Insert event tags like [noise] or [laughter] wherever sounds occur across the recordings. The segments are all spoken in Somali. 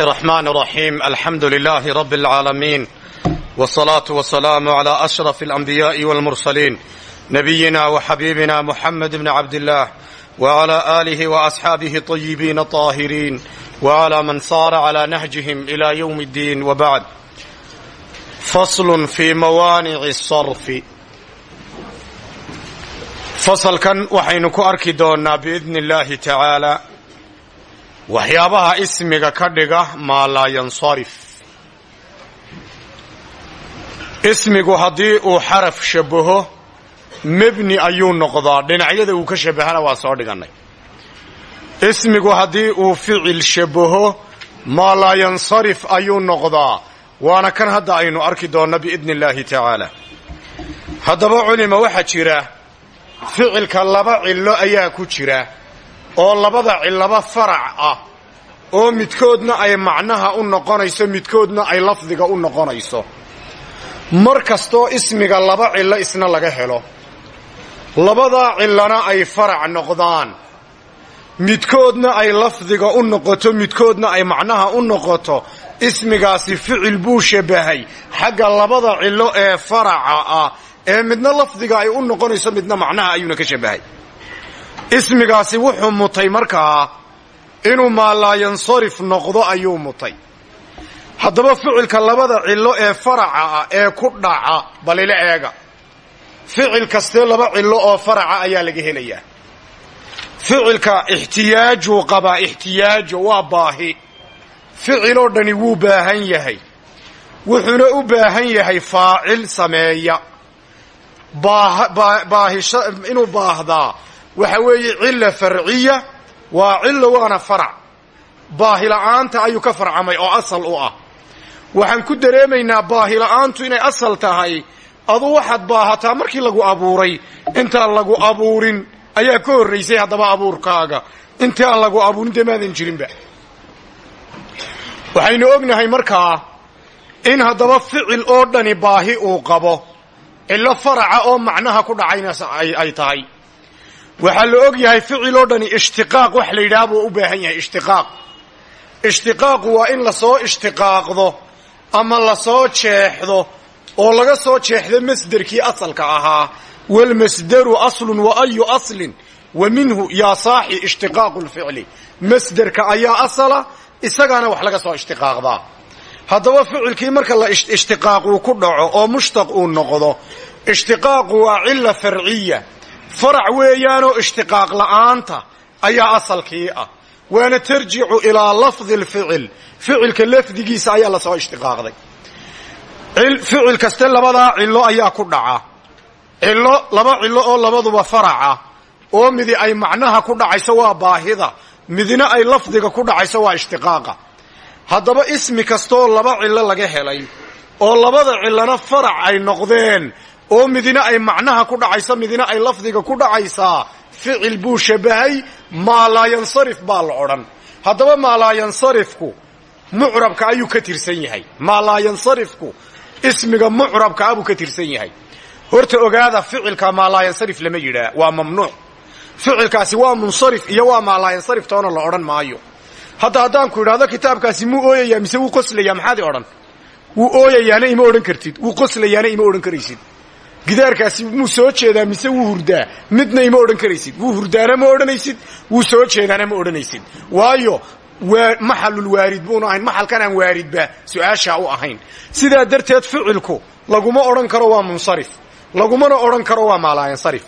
الرحمن الرحيم الحمد لله رب العالمين والصلاة والسلام على أشرف الأنبياء والمرسلين نبينا وحبيبنا محمد بن عبد الله وعلى آله وأصحابه طيبين الطاهرين وعلى من صار على نهجهم إلى يوم الدين وبعد فصل في موانع الصرف fasalkan waxaynu ku arki doonnaa biidni illaahi tacaalaa waxyaabaha ismiga ka dhiga maa laa yansarif. Ismigu haddii uu xaraf shabaho mebni ayuu noqdaa. Dhinacyada uu ka shabahana waa soo dhigannay. Ismigu haddii uu ficil shabaho maa laa yansarif ayuu noqdaa. Waana kan hadda aynu arki doonno biidni illaahi tacaala haddaba culima waxaa jira ficilka laba cillo ayaa ku jira oo labada cillaba farac ah oo midkoodna ay macnaha u noqonayso midkoodna ay lafdiga u noqonayso. Mar kastoo ismiga laba cillo isna laga helo labadaa cillona ay farac noqdaan. Midkoodna ay lafdiga u noqoto midkoodna ay macnaha u noqoto ismigaasi ficil buu shabahay. Xagga labada cillo ee faraca ah ee midna lafdiga ay u noqonayso midna macnaha ayuuna ka shabahay ismigaasi wuxuu mutay markaa inuu maalaayansarif noqdo ayuu mutay. Haddaba ficilka labada cillo ee faraca ah ee ku dhaca balila eega. Ficil kastee laba cillo oo faraca ayaa laga helayaa. Ficilka ixtiyaajuu qabaa ixtiyaajo waa baahi. Ficiloo dhani wuu baahan yahay. Wuxuuna u baahan yahay faacil sameeya. Inuu baahdaa waxa weeye cilla farciya waa cillo waana farac. Baahila'aanta ayuu ka farcamay oo asal u ah. Waxaan ku dareemaynaa baahila'aantu inay asal tahay. Adu waxaad baahataa markii lagu abuuray intaan lagu abuurin ayaa ka horraysay haddaba abuurkaaga. Intii aan lagu abuurin dee maadan jirinba. Waxaynu ognahay markaa in haddaba ficil oo dhani baahi uu qabo. Cillo faraca oo macnaha ku dhacayna ay tahay waxaa la og yahay ficil oo dhani ishtiqaaq wax la yidhaha buu u baahan yahay ishtiqaaq. Ishtiqaaqu waa in la soo ishtiqaaqdo ama la soo jeexdo oo laga soo jeexdo masderkii asalka ahaa. Walmasderu aslun wa ayu aslin wa minhu yaa saaxi ishtiqaaqu lficli masderka ayaa asala isagaana wax laga soo ishtiqaaqdaa. Haddaba ficilkii marka la ishtiqaaq uu ku dhaco oo mushtaq uu noqdo ishtiqaaqu waa cilla farciya farac weeyaanoo ishtiqaaq la'aanta ayaa asalkii ah. Waana tarjicu ilaa lafdi lficil ficilka lafdigiisa ayaa la soo ishtiqaaqday. Ficil kaste labadaa cillo ayaa ku dhaca. Cillo laba cillo oo labaduba faraca. Oo midi ay macnaha ku dhacayso waa baahida. Midna ay lafdiga ku dhacayso waa ishtiqaaqa. Haddaba ismi kastooo laba cillo laga helay. Oo labada cillona farac ay noqdeen oo midna ay macnaha ku dhacayso midna ay lafdiga ku dhacaysaa ficil buu shabahay maalaayansarif baa la odhan. Haddaba maalaayansarifku mucrabka ayuu ka tirsan yahay. Maalaayansarifku ismiga mucrabka abuu ka tirsan yahay. Horta ogaada ficilka maalaayansarif lama yidhaa waa mamnuuc. Ficilkaasi waa munsarif iyo waa maalaayansarif toona la odhan maayo. Hadda haddaan ku idhahdo kitaabkaasi muu ooyayaa mise wuu qoslayaa maxaad i odhan? Wuu ooyayaana ima odhan kartid wuu qoslayaana ima odhan karaysid gidaarkaasi muu soo jeedaa mise wuu hurdaa midna ima odhan karaysid wuu hurdaana ma odhanaysid wuu soo jeedaana ma odhanaysid waayo maxalul waarid buunu ahayn maxalkan aan waaridba su'aashaa u ahayn sidaa darteed ficilku laguma odhan karo waa munsarif lagumana odhan karo waa maalaayansarif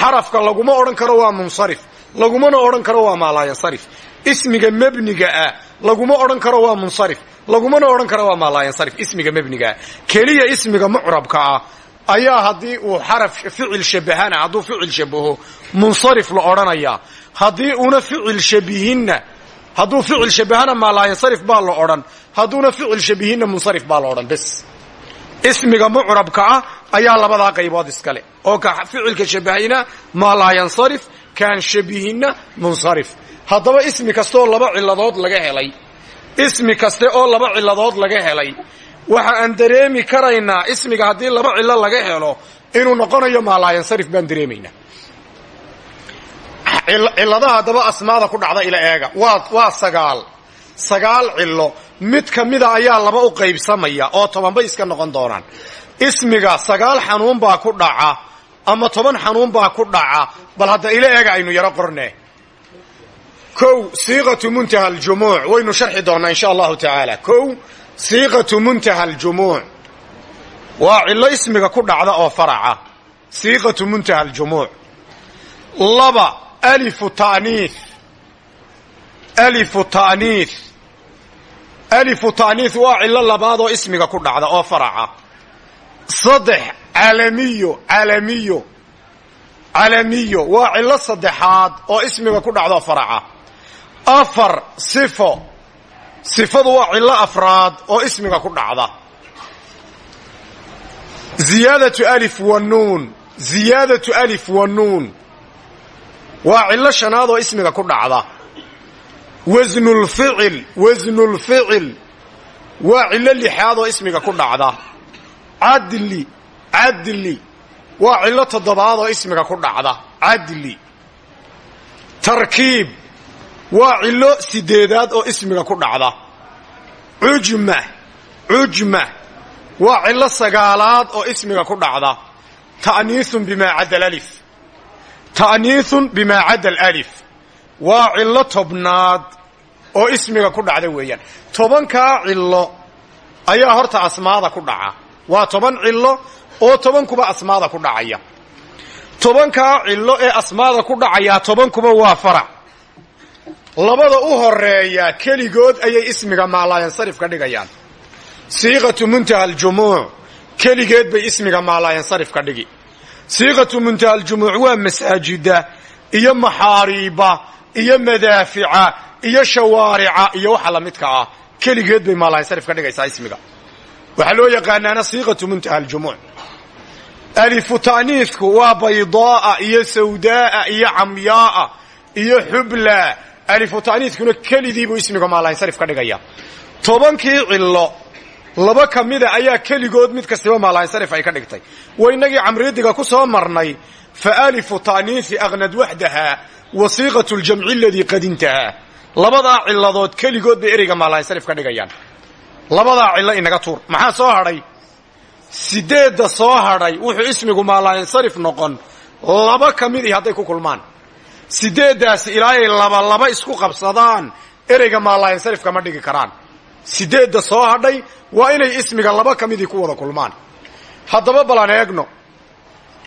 xarafka laguma odhan karo waa munsarif lagumana odhan karo waa maalaayansarif ismiga mebniga ah laguma odhan karo waa munsarif lagumana odhan karo waa maalaayansarif ismiga mebnigaah keliya ismiga mucrabka ah ayaa haddii uu xaraf ficil shabahana hadduu ficil shabaho munsarif la odhanayaa haddii una ficil shabihinna hadduu ficil shabahana maalaayansarif baa la odhan. Hadduuna ficil shabihinna munsarif baa la odhan bes. Ismiga mucrabka ah ayaa labadaa qaybood iskale. Oo ka ficilka shabahayna maalaayansarif kaan shabihinna munsarif. Haddaba ismi kasteoo laba ciladood laga helay. Ismi kaste oo laba ciladood laga helay waxa aan dareemi karaynaa ismiga haddii laba cilo laga helo inuu noqonayo maalaayansarif baan dareemaynaa cilladaha haddaba asmaada ku dhacda ila eega. Waa sagaal. Sagaal cillo mid ka mida ayaa laba u qaybsamaya oo toban bay iska noqon doonaan. Ismiga sagaal xanuun baa ku dhaca ama toban xanuun baa ku dhaca bal hadda ila eega aynu yaro qorne. Kow siiqatu muntaha aljumuuc. Waynu sharxi doonnaa insha allahu tacaala. Kow siiqatu muntaha aljumuuc. Waa cillo ismiga ku dhacda oo faraca. Siiqatu muntaha aljumuuc. Laba alifu ta'niis alifu ta'niis alifu ta'niis waa cillo labaad oo ismiga ku dhacda oo faraca. Saddex calamiyo calamiyo calamiyo waa cillo saddexaad oo ismiga ku dhacda faraca sifadu waa cillo afraad oo ismiga ku dhacda. Ziyaadatu alif wa nuun. Ziyaadatu alif wa nuun. Waa cillo shanaad oo ismiga ku dhacda. Wasnulficil wasnulficil waa cillo lixaad oo ismiga ku dhacda. Cadli cadli. Waa cillo toddobaad oo ismiga ku dhacda. Cadli. Tarkiib waa cillo sideedaad oo ismiga ku dhacda. Cujma cujma waa cillo sagaalaad oo ismiga ku dhacda. Ta'niisun bimaa cadda alif. Ta'niisun bimaa cadda alif. Waa cillo tobnaad oo ismiga ku dhacda weeyaan. Tobankaa cillo ayaa horta asmaada ku dhaca. Waa toban cillo oo tobankuba asmaada ku dhacaya. Tobankaa cillo ee asmaada ku dhacayaa tobankuba waa farac labada u horreeya keligood ayay ismiga maalaayansarif ka dhigayaan. Siiqatu muntaha aljumuuc keligeed bay ismiga maalaayansarif ka dhigi. Siiqatu muntaha aljumuuc waa masaajida iyo maxaariiba iyo madaafica iyo shawaarica iyo waxa la midka ah. Keligeed bay maalaayansarif ka dhigaysaa ismiga. Waxaa loo yaqaanaana siiqatu muntaha aljumuuc. Alifu ta'niisku waa baydaaa iyo sawdaaa iyo camyaaa iyo xubla alifu ta'niiskuna kelidiibuu ismiga maalaayansarif ka dhigaya tobankii cillo laba ka mida ayaa keligood mid kastiba maalaayansarif ay ka dhigtay wa inagii camridiga ku soo marnay fa alifu ta'niisi aqnad waxdaha wasiiqatu ljamci aladii qad intahaa labadaa ciladood keligood bay ereyga maalaayansarif ka dhigayaan labadaa cillo inaga tuur maxaa soo hadhay sideedda soo hadhay wuxuu ismigu maalaayansarif noqon laba ka hadday ku kulmaan sideeddaasi ilaayay laba laba isku qabsadaan. Ereyga maalaayansarif kama dhigi karaan. Sideedda soo hadhay waa inay ismiga laba ka midii ku wada kulmaan. Haddaba balan eegno.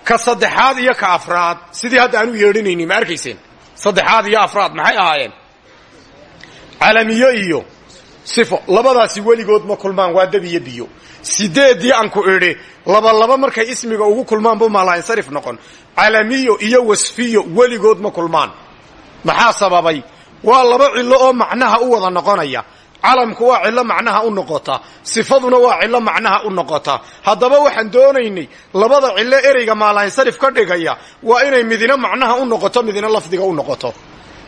Ka saddexaad iyo ka afraad. Sidii hadda aanu yeedhinayni ma arkayseen saddexaad iyo afraad maxay ahaayeen? Calamiyo iyo sifo. Labadaasi weligood ma kulmaan waa dab iyo biyo. Sideeddii aan ku idhi labalaba markay ismiga ugu kulmaan bu maalaayansarif noqon calamiyo iyo wasfiyo weligood ma kulmaan. Maxaa sababay? Waa laba cillo oo macnaha u wada noqonaya. Calamku waa cillo macnaha u noqota. Sifaduna waa cillo macnaha u noqota. Haddaba waxaan doonaynay labada cillo ereyga maalaayansarif ka dhigaya waa inay midina macnaha u noqoto midina lafdiga u noqoto.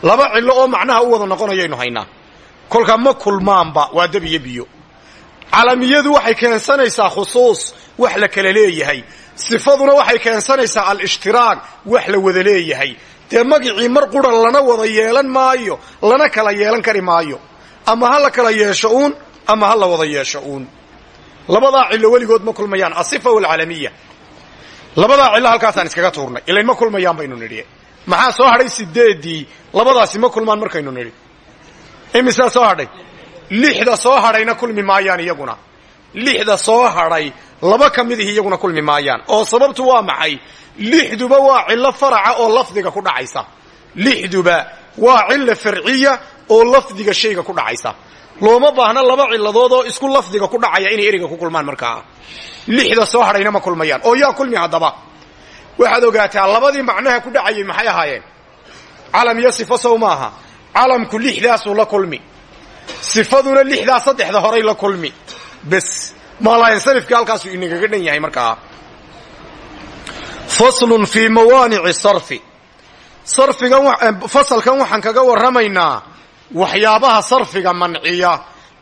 Laba cillo oo macnaha u wada noqonayaynu haynaa. Kolkaa ma kulmaanba waa dab iyo biyo. Calamiyadu waxay keensanaysaa khusuus wax la kala leeyahay sifaduna waxay keensanaysaa al-ishtiraag wax la wada leeyahay. Dee magicii mar qura lana wada yeelan maayo lana kala yeelan kari maayo. Ama ha la kala yeesho uun ama ha wada yeesho uun. Labadaa cillo weligood ma kulmayaan asifa walcalamiya labadaa cillo halkaasaan iskaga tuurnay ilayn ma kulmayaan baynu nidhi. Maxaa soo hadhay sideeddii labadaasi ma kulmaan markaynu nidhi. Imisaa soo hadhay? Lixda soo hadhayna kulmi maayaan iyaguna. Lixda soo hadhay laba ka mid ihi iyaguna kulmi maayaan. Oo sababtu waa maxay? Lixduba waa cillo faraca oo lafdiga ku dhacaysa. Lixduba waa cilla farciya oo lafdiga shayga ku dhacaysa. Looma baahna laba ciladood oo isku lafdiga ku dhacaya inay ereyga ku kulmaan markaa. Lixda soo hadhayna ma kulmayaan. Oo yaa kulmi haddaba. Waxaad ogaataa labadii macnaha ku dhacayay maxay ahaayeen? Calam iyo sifo sow maaha calamku lixdaasuu la kulmi. Sifaduna lixdaa saddexda horay la kulmi. Bes maalaayansarifkii halkaasuu inagaga dhan yahay markaa faslun fii mawaanici sarfi. Fasalkan waxaan kaga warramaynaa waxyaabaha sarfiga manciya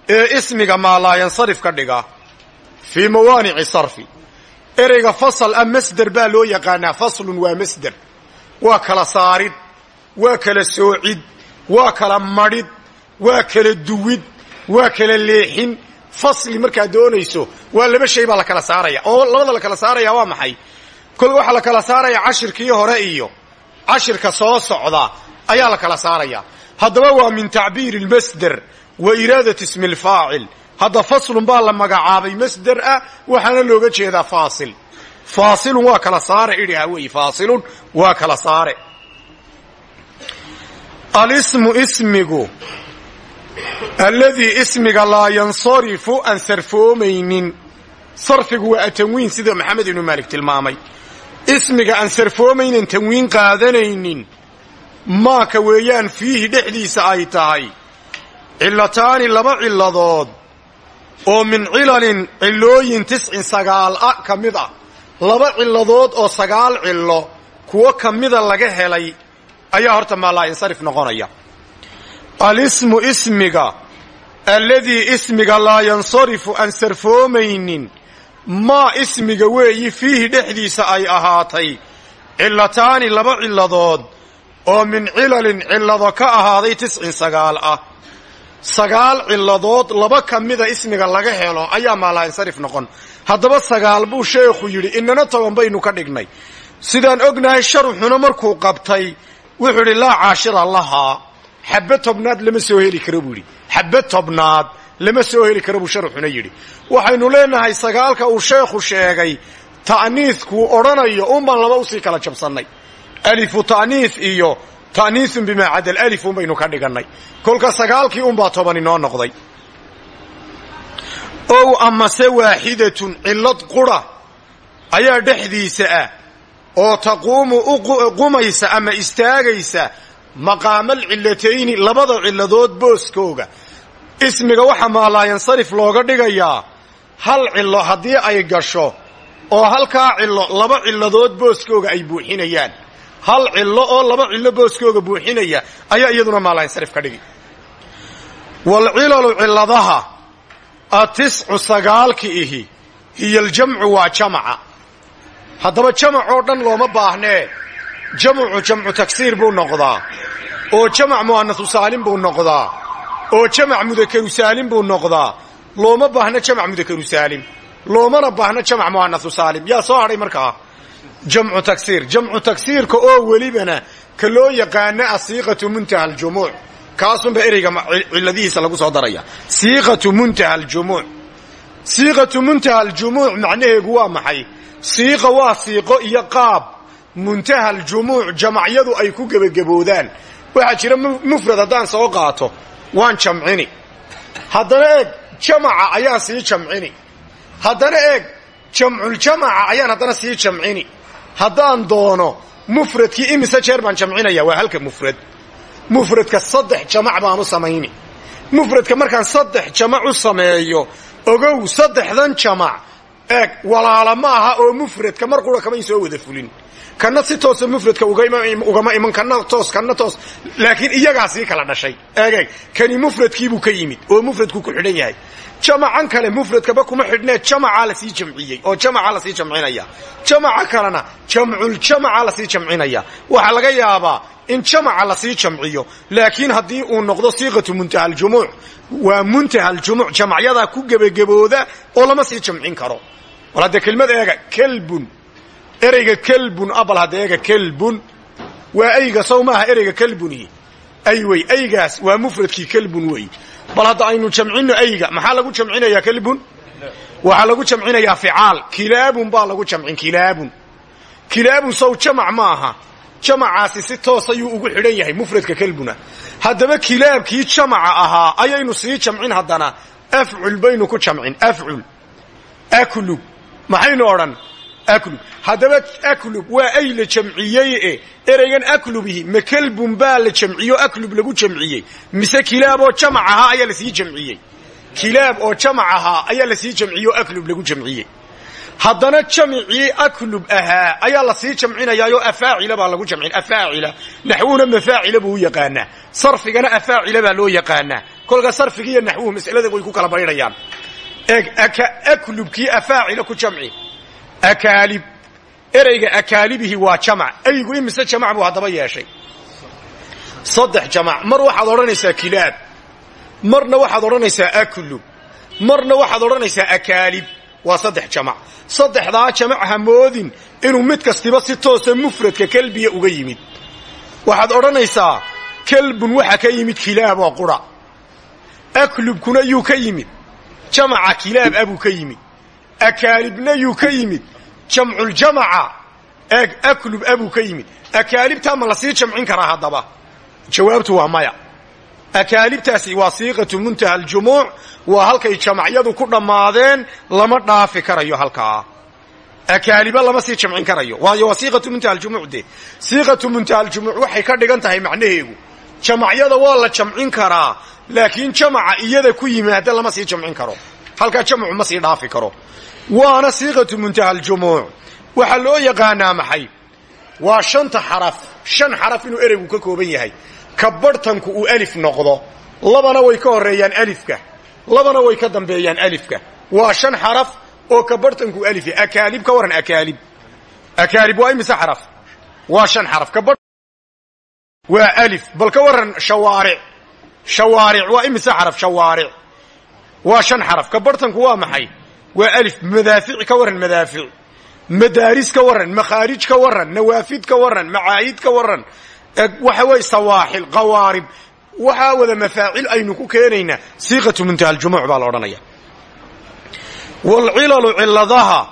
ee ismiga maalaayansarif ka dhiga. Fii mawaanici sarfi. Ereyga fasal ah masder baa loo yaqaanaa faslun waa masder. Waa kala saarid waa kala soocid waa kala madhid waa kala duwid waa kala leexin fasli markaad doonayso waa laba shay baa la kala saaraya. Oo labada la kala saaraya waa maxay? Kol waxaa la kala saaraya cashirkii hore iyo cashirka soo socda ayaa la kala saaraya. Haddaba waa min tacbiiri lmasder wa iraadat ismi lfaacil hadda faslun baa la magacaabay masder ah waxaana looga jeedaa faasil. Faasilun waa kala saare idhiha wey faasilun waa kala saare. Alismu ismigu alladii ismiga laa yansarifu aan sarfoomaynin. Sarfigu waa atanwiin sida maxamed ibnu maalik tilmaamay. Ismiga aan sarfoomaynan tanwiin qaadanaynin. Maaka weeyaan fiihi dhexdiisa ay tahay. Cillataani laba cilladood. Oo min cilalin cillooyin tiscin sagaal a ka mid ah laba cilladood oo sagaal cillo. Kuwo ka mida laga helay. Ayaa horta maalaa insarif noqonaya alismu ismiga alladii ismiga laa yansarifu aan sarfoomaynin maa ismiga weeyi fiihi dhexdiisa ay ahaatay cillataani laba cilladood oo min cilalin cillado ka ahaaday tiscin sagaal ah. Sagaal cilladood laba ka mida ismiga laga helo ayaa maalaa'insarif noqon. Haddaba sagaal buu sheekhu yidhi inana toban baynu ka dhignay. Sidaan ognahay sharuxuna markuu qabtay wuxuu idhi laa caashira lahaa xabbe tobnaad lama soo heli karo buu yidhi. Xabbe tobnaad lama soo heli karo buu sharuxuna yidhi. Waxaynu leenahay sagaalka uu sheekhu sheegay ta'niiskuu odhanayo unbaan laba u sii kala jabsannay. Alifu ta'niis iyo ta'niisun bimaa cadal alif unbaynu ka dhigannay. Kolka sagaalkii unbaa toban inoo noqday. Ow amase waaxidatun cillad qura ayaa dhexdiisa ah oo taquumu qumaysa ama istaagaysa maqaamal cillatayni labada cilladood booskooga. Ismiga waxaa maalaayansarif looga dhigayaa hal cillo haddii ay gasho oo halkaa cillo laba cilladood booskooga ay buuxinayaan. Hal cillo oo laba cillo booskooga buuxinaya ayaa iyaduna maalaayansarif ka dhigi. Walcilalu cilladaha atiscu sagaalki ihi hiyo aljamcu waa jamaca. Haddaba jamac oo dhan looma baahnee jamcu jamcu tagsiir buu noqdaa. Oo jamac mu'anasu saalim buu noqdaa. Oo jamac mudakaru saalim buu noqdaa. Looma baahno jamac mudakaru saalim. Loomana baahno jamac mu'anasu saalim. Yaa soo hadhay markaa jamcu tagsiir jamcu tagsiirka oo welibana ka loo yaqaana asiiqatu muntaha aljumuuc. Kaasunba ereyga cilladihiisa lagu soo daraya. Siiqatu muntaha aljumuuc. Siiqatu muntaha aljumuuc macnaheegu waa maxay? Siiqa waa siiqo iyo qaab muntaha aljumuuc jamacyadu ay ku gebagaboodaan waxaa jira mufrad haddaan soo qaato waan jamcini. Haddana eeg jamaca ayaan sii jamcini. Haddana eeg jamculjamaca ayaan haddana sii jamcini. Haddaan doono mufradkii imise jeer baan jamcinaya waa halka mufrad. Mufradka saddex jamac u samayni. Mufradka markaan saddex jamac u sameeyo ogow saddexdan jamac eeg walaala ma aha oo mufradka mar qura kamayn soo wada fulin kana si toosa mufradka ugama iman kana toos kana toos. Laakiin iyagaa kala dhashay. Eegeeg kani mufradkiibuu ka yimid oo mufradku ku xidhan yahay. Jamacan kale mufradkaba kuma xidhnee jamacaa la sii jamciyey oo jamacaa la sii jamcinaya. Jamaca kalena jamculjamaca la sii jamcinaya. Waxaa laga yaabaa in jamaca la sii jamciyo laakiin haddii uu noqdo siiqatu muntaha aljumuuc. Waa muntaha aljumuuc jamacyadaa ku gebagabooda oo lama sii jamcin karo. Wal haddee kelmad eega kelbun ereyga kelbun abal hadda eega kelbun. Waa ayga sow ereyga kelbuni ay wey aygaas waa mufradkii kelbun wey bal hadda aynu jamcino ayga maxaa lagu jamcinayaa kelbun? Waxaa lagu jamcinayaa ficaal. Kilaabun baa lagu jamcin kilaabun. Kilaabun sow jamac ma aha. Si toos ayuu ugu xidhan yahay mufradka kelbuna. Haddaba kilaabkii jamaca ahaa ayaynu sii jamcin haddana. Afcul baynu ku jamcin afcul. Aklub maxaynu odhan aklub. Haddaba aklub waa ay la jamciyey e ereygan aklubihi. Ma kelbun baa la jamciyo aklub lagu jamciyey. Mise kilaab oo jamac ahaa ayaa la sii jamciyey. Kilaab oo jamac ahaa ayaa la sii jamciye oo aklub lagu jamciyey. Haddana jamicii aklub ahaa ayaa la sii jamcinayaayo afaacila baa lagu jamcin. Afaacila. Naxwuhuna mafaacila buu u yaqaanaa. Sarfigana afaacila baa loo yaqaanaa. Kolka sarfiga iyo naxwuhu masalada way ku kala baydhayaan. Eeg aklubkii afaacila ku jamci akaalib. Ereyga akaalibihi waa jamac. Aygu imise jamac buu haddaba yeeshay. Saddex jamac. Mar waxaad odhanaysaa kilaab. Marna waxaad odhanaysaa aklu. Marna waxaad odhanaysaa akaalib. Waa saddex jamac. Saddexdaa jamac hamoodin inuu mid kastiba si toosa mufradka kelbiya uga yimid. Waxaad odhanaysaa kelbun waxa ka yimid kilaab oo qura. Aklubkuna yuu ka yimid. Jamaca kilaab abuu ka yimid. Akaalibna yuu ka yimid jamculjamaca eeg aklub abuu ka yimid. Akaalibtaa ma la sii jamcin karaa haddaba? Jawaabtu waa maya. Akaalibtaasi waa siiqatu muntaha aljumuuc waa halkay jamacyadu ku dhammaadeen lama dhaafi karayo halkaa. Akaaliba lama sii jamcin karayo. Waayo waa muntaha aljumuuc de siiqatu muntaha aljumuuc waxay ka dhigan tahay macnaheegu. Waa la jamcin karaa laakiin jamaca iyada ku yimaada lama sii jamcin karo. Halkaa jamcu ma sii dhaafi karo waana siiqatu muntaha aljumuuc. Waxaa loo yaqaanaa maxay? Waa shanta xaraf. Shan xaraf inuu ereygu ka kooban yahay. Ka barhtanku uu alif noqdo. Labana way ka horeeyaan alifka. Labana way ka dambeeyaan alifka. Waa shan xaraf oo ka barhtanku alif yahay. Akaalib ka warran akaalib. Akaalib waa imise xaraf? Waa shan xaraf. Ka waa alif. Bal ka warran shawaaric. Shawaaric waa imise xaraf? Shawaaric. Waa shan xaraf. Ka waa maxay waa alif madaafic ka warran madaafic madaaris ka warran makhaarij ka warran nawaafid ka warran macaahid ka warran. Waxa weeye sawaaxil qawaarib. Waxaa wada mafaacil aynu ku keenaynaa. Siiqatu muntaha aljumuuc baa la odhanaya waalcilalu ciladaha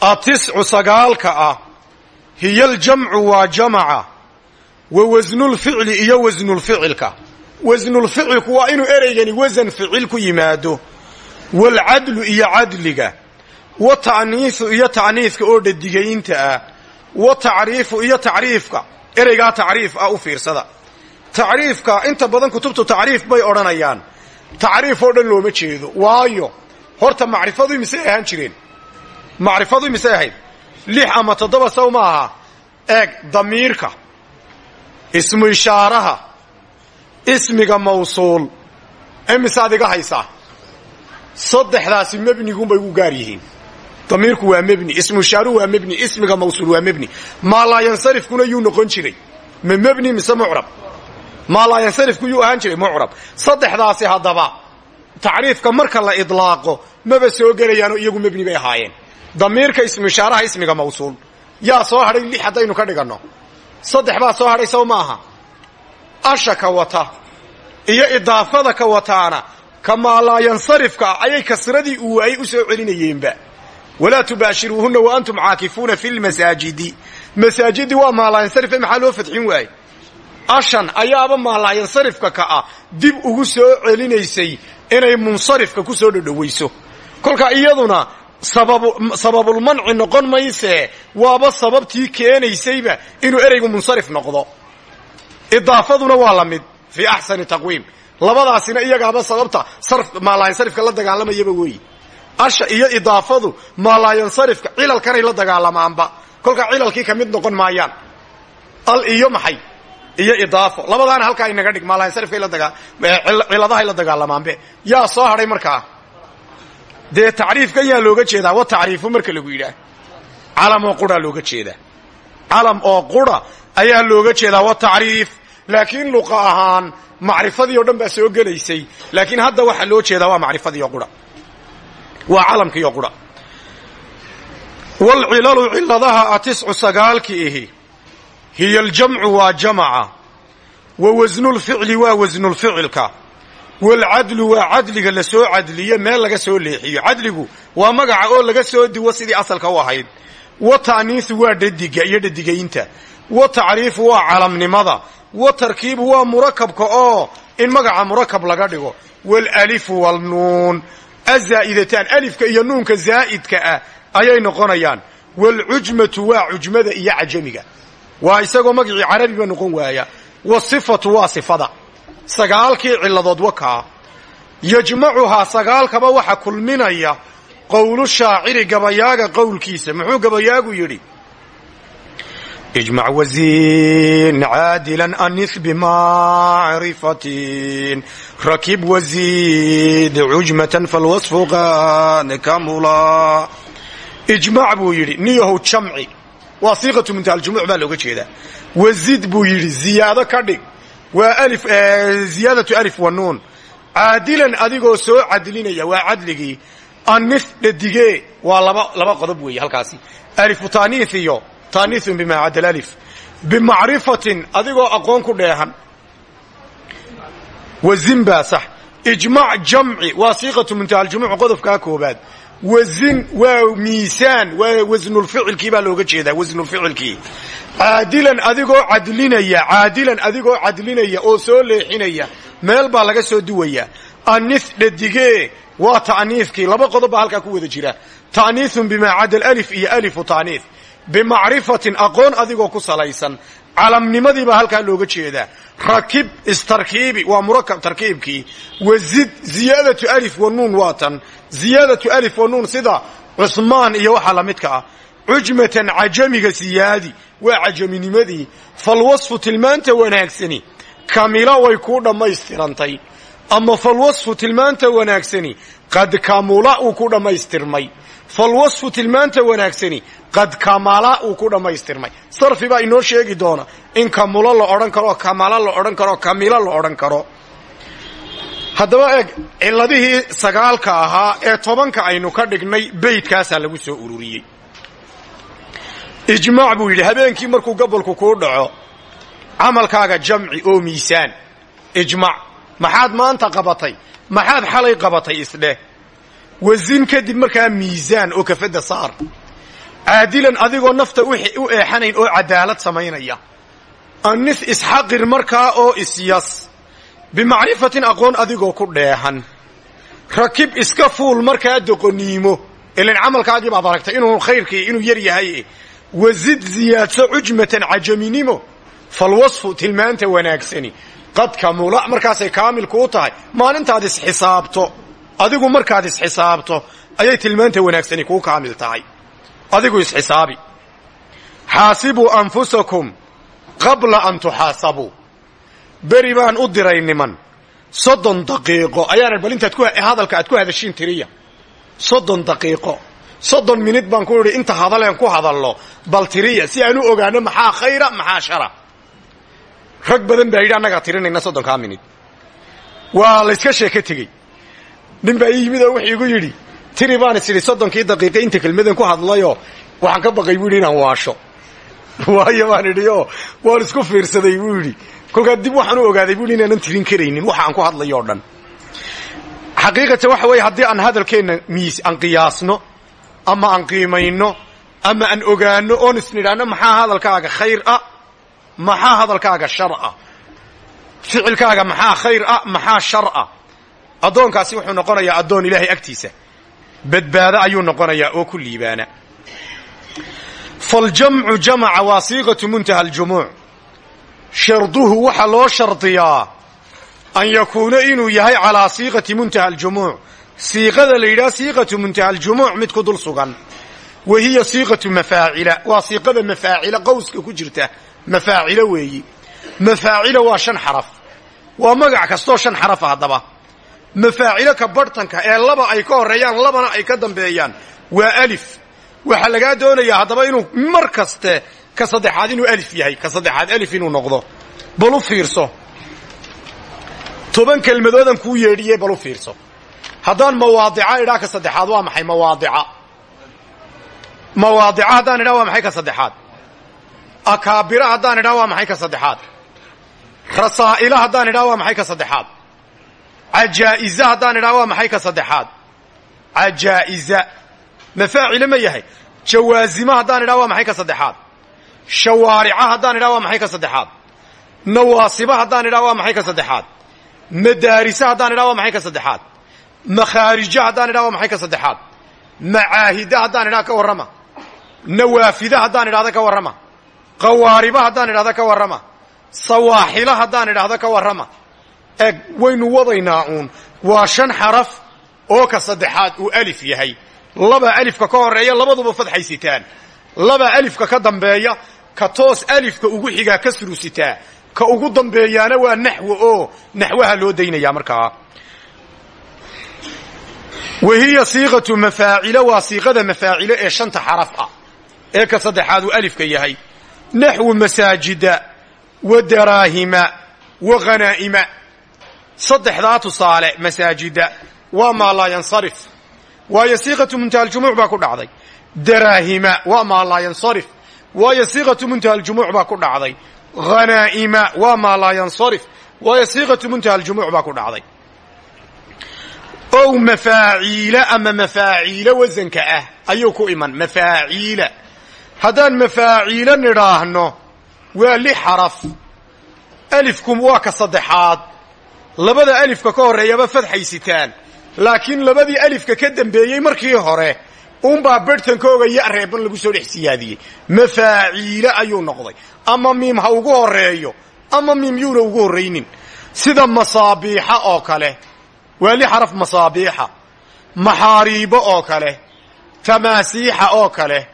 atiscu sagaalka ah hiya aljamcu waa jamaca wa wasnulficli iyo wasnulficilka wasnulficilku waa inuu ereygani wasan ficil ku yimaado waalcadlu iyo cadliga wa ta'niisu iyo ta'niiska oo dhadigaynta ah wa tacriifu iyo tacriifka ereygaa tacriif ah u fiirsada tacriifka inta badan kutubtu tacriif bay odhanayaan tacriif oo dhan looma jeedo waayo horta macrifadu imisay ahaan jireen macrifadu imisay ahayd lix ama toddoba saw ma aha eeg damiirka ismu ishaaraha ismiga mawsuul imisaad iga haysaa saddexdaasi mebniguunbay u gaar yihiin. Damiirku waa mebni ismu ishaaruhu waa mebni ismiga mawsuul waa mebni maalaayansarifkuna yuu noqon jiray. Ma mebni mise mucrab? Maalaayansarifku yuu ahaan jiray mucrab. Saddexdaasi haddaba tacriifka marka la idlaaqo maba soo gelayaanoo iyagu mebni bay ahaayeen. Damiirka ismu ishaaraha ismiga mawsuul. Yaa soo hadhay lix haddaynu ka dhiganno saddex baa soo hadhay saw maaha asha ka wata iyo idaafada ka wataana ka maalaayansarifka ayay kasradii uu waayey u soo celinayeenba walaa tubaashiruuhunna wa antum caakifuuna fi lmasaajidi masaajidii waa maalaayansarife maxaa loo fadxin waaye ashan ayaaba maalaayansarifka ka ah dib ugu soo celinaysay inay munsarifka ku soo dhodhowayso kolka iyaduna sababulmanci noqon maysee waaba sababtii keenaysayba inuu ereygu munsarif noqdo. Idaafaduna waa la mid fii axsani taqwiim labadaasina iyagaaba sababta. Maalaayansarifka la dagaalamayaba weeyi. Asha iyo idaafadu maalaayansarifka cilalkanay la dagaalamaanba. Kolkaa cilalkii ka mid noqon maayaan. Al iyo maxay? Iyo idaafo. Labadaana halkaa inaga dhig maalaayansarifkay ciladahay la dagaalamaanbe. Yaa soo hadhay markaa? Dee tacriifkan yaa looga jeedaa? Wa tacriifu marka lagu yidhaah. Calam oo quraa looga jeedaa. Calam oo qura ayaa looga jeedaa. Wa tacriif laakiin luqa ahaan macrifadii o dhan baa soo gelaysay. Laakiin hadda waxaa loo jeedaa waa macrifadii o qura. Waa calamkiiyo qura. Waalcilalu ciladaha a tiscu sagaalki ihi hiya aljamcu waa jamaca wa wasnulficli waa wasnulficilka waalcadlu waa cadliga la soo cadliyo meel laga soo leexiyo. Cadligu waa magaca oo laga soo diwo sidii asalka u ahayd. Wa ta'niisu waa dhadiga iyo dhadigaynta wa tacriifu waa calamnimada wa tarkiibu waa murakabka oo in magaca murakab laga dhigo. Waalalifu waalnuun azaa'idataan alifka iyo nuunka zaa'idka ah ayay noqonayaan. Waalcujmatu waa cujmada iyo cajamiga. Waa isagoo magacii carabiba noqon waaya. Wasifatu waa sifada. Sagaalkii ciladood wakaa yajmacuhaa sagaalkaba waxa kulminaya qowlu shaaciri gabayaaga qowlkiisa. Muxuu gabayaagu yidhi ijmac wasiin caadilan anis bimacrifatin rakib wasiid cujmatan falwasfu qad kamula ijmac buu yidhi niyahow jamci waa siiqatu muntahaljumuuc baa looga jeedaa wazid buu yidhi ziyaado ka dhig waa ziyaadatu alif wa nuun caadilan adigoo soo cadlinaya waa cadligii annif dhadigee waa laba qodob weeye halkaasi alifu taaniif iyo taaniiun bimaa cadal alif bimacrifatin adigoo aqoon ku dheehan. Wazin baa sax. Ijmac jamci waa siiqatu muntahaljumuuc qodobkaa koobaad wazin waa miisaan waa wasnulficilkii baa looga jeedaa wasnulficilkii caadilan adigoo cadlinaya caadilan adigoo cadlinaya oo soo leexinaya meel baa laga soo duwaya. Anif dhadigee waa ta'niifkii laba qodob baa ku wada jira. Ta'niiun bimaa cadal alif iyo alifu ta'niif bimacrifatin aqoon adigoo ku salaysan. Calamnimadii baa halkaa looga jeedaa. Rakib istarkiibi waa murakab tarkiibkii. Wazid ziyaadatu alif wa nuun waa tan. Ziyaadatu alif wa nuun sida cusmaan iyo waxa la midka ah. Cujmatan cajamiga siyaadi waa cajaminimadii falwasfu tilmaanta wanaagsani. Kamila way kuu dhammaystirantay. Ama falwasfu tilmaanta wanaagsani. Qad kamula uu ku dhammaystirmay falwasfu tilmaanta wanaagsani qad kamala uu ku dhammaystirmay sarfi baa inoo sheegi doona in kamulo la odhan karo kamala la odhan karo kamilo la odhan karo haddaba eeg ciladihii sagaalka ahaa ee tobanka aynu ka dhignay beydkaasaa lagu soo ururiyey ijmaac buu yidhi habeenkii markuu gobolku kuu dhaco camalkaaga jamci oo miisaan ijmac maxaad maanta qabatay maxaad xalay qabatay isdheh wasin kadib markaa miisaan oo kafadda saar. Caadilan adigoo nafta u eexanayn oo cadaalad samaynaya. Anis isxaqir markaa oo isyas. Bimacrifatin aqoon adigoo ku dheehan. Rakib iska fuul markaa doqoniimo ilan camalkaagii baad aragtay inuu khayrkii inuu yar yahay. Wazid ziyaadso cujmatan cajaminimo. Falwasfu tilmaanta wanaagsani. Qad kamula markaasay kaamil kuu tahay. Maalintaad isxisaabto adigu markaad isxisaabto ayay tilmaanta wanaagsani kuu kaamil tahay. Adigu isxisaabi. Xaasibuu anfusakum qabla an tuxaasabuu beri baan u diray niman. Soddon daqiiqo. Ayaana bal intaad hadalka aad ku hadashiin tiriya. Soddon daqiiqo. Soddon minid baan ku idhi inta hadaleen ku hadallo bal tiriya. Si aan u ogaano maxaa khayra maxaa shara? Rag badan baa yidhi annagaa tirinayna soddonkaa minid waa layska sheeko tegey nin baa ii yimid oo wuxuu igu yidhi tiri baan is idhi soddonkii daqiiqa inta kelmadan ku hadlayoo waxaan ka baqay buu yidhi inaan waasho. [laughs] Waayo baan idhi oo waan isku fiirsaday buu yidhi. Kolkaa dib waxaan u ogaaday buu yidhi inaanan tirin karaynin waxa aan ku hadlayo o dhan. Xaqiiqatan waxa weeye haddii aan hadalkeenna miis aan qiyaasno ama aan qiimayno ama aan ogaano oon isnidhaano maxaa hadalkaaga khayr ah? Maxaa hadalkaaga shar ah? Ficilkaaga maxaa khayr ah? Maxaa shar ah addoonkaasi wuxuu noqonayaa addoon ilaahay agtiisa. Badbaado ayuu noqonayaa oo ku liibaana. Faljamcu jamaca waa siiqatu muntaha aljumuuc. Sharduhu waxaa loo shardiyaa an yakuuna inuu yahay calaa siiqati muntaha aljumuuc. Siiqada la yidhaha siiqatu muntaha aljumuuc mid ku dul sugan. Wa hiya siiqatu mafaacila. Waa siiqada mafaacila qowska ku jirta. Mafaacilo weeyi. Mafaacila waa shan xaraf. Waa magac kastoo shan xarafa haddaba mafaacilo ka barhtanka ee laba ay ka horreeyaan labana ay ka dambeeyaan. Waa alif. Waxaa lagaa doonayaa haddaba inuu mar kaste ka saddexaad inuu alif yahay ka saddexaad alif inuu noqdo. Bal u fiirso. Toban kelmadoodan kuu yeedhiye bal u fiirso. Haddaan mawaadica idhaa ka saddexaad waa maxay mawaadica? Mawaadica haddaan idhaa waa maxay ka saddexaad? Akaabira haddaan idhaa waa maxay ka saddexaad? Rasaa'ila haddaan idhaa waa maxay ka saddexaad cajaa'iza haddaan idhaa waa maxay ka saddexaad? Cajaa'iza. Mafaacile ma yahay. Jawaazima haddaan idhaa waa maxay ka saddexaad? Shawaarica haddaan idhaa waa maxay ka saddexaad? Nawaasiba haddaan idhaa waa maxay ka saddexaad? Madaarisa haddaan idhaa waa maxay ka saddexaad? Makhaarija haddaan idhaa waa maxay ka saddexaad? Macaahida haddaan idhaa ka warrama. Nawaafida haddaan idhahda ka warrama. Qawaariba haddaan idhahda ka warrama. Sawaaxila haddaan idhahda ka warrama eeg waynu wadaynaa uun. Waa shan xaraf oo ka saddexaad uu alif yahay. Laba alifka ka horreeya labaduba fadxay sitaan laba alifka ka dambeeya ka toos alifka ugu xigaa ka surusitaa ka ugu dambeeyaana waa naxwo oo naxwaha loo daynayaa markaa. Wa siiqatu mafaacilo waa siiqada mafaacilo ee shanta xaraf ah ee ka saddexaad uu alifka yahay. Naxwu masaajida wa daraahima wa khanaa'ima saddexdaa tusaale masaajida. Waa maa laa yansarif. Waayo siiqatu muntaha aljumuuc baa ku dhacday. Daraahima waa maa laa yansarif. Waayo siiqatu muntaha aljumuuc baa ku dhacday. Hanaa'ima waa maa laa yansarif. Waayo siiqatu muntaha aljumuuc baa ku dhacday. Ow mafaaciila ama mafaaciilo wasanka ah ayuu ku iman. Mafaaciila. Haddaan labada alifka ka horreeyaba fadxaysitaan. Laakiin labadii alifka ka dambeeyey markii hore unbaa berhtankooga ya reeban lagu soo dhex siyaadiyey. Mafaaciile ayuu noqday. Ama miim ha ugu horreeyo ama miim yuuna ugu horraynin. Sida masaabiixa oo kale waa li xaraf masaabiixa. Maxaariibo oo kale tamaasiixa oo kale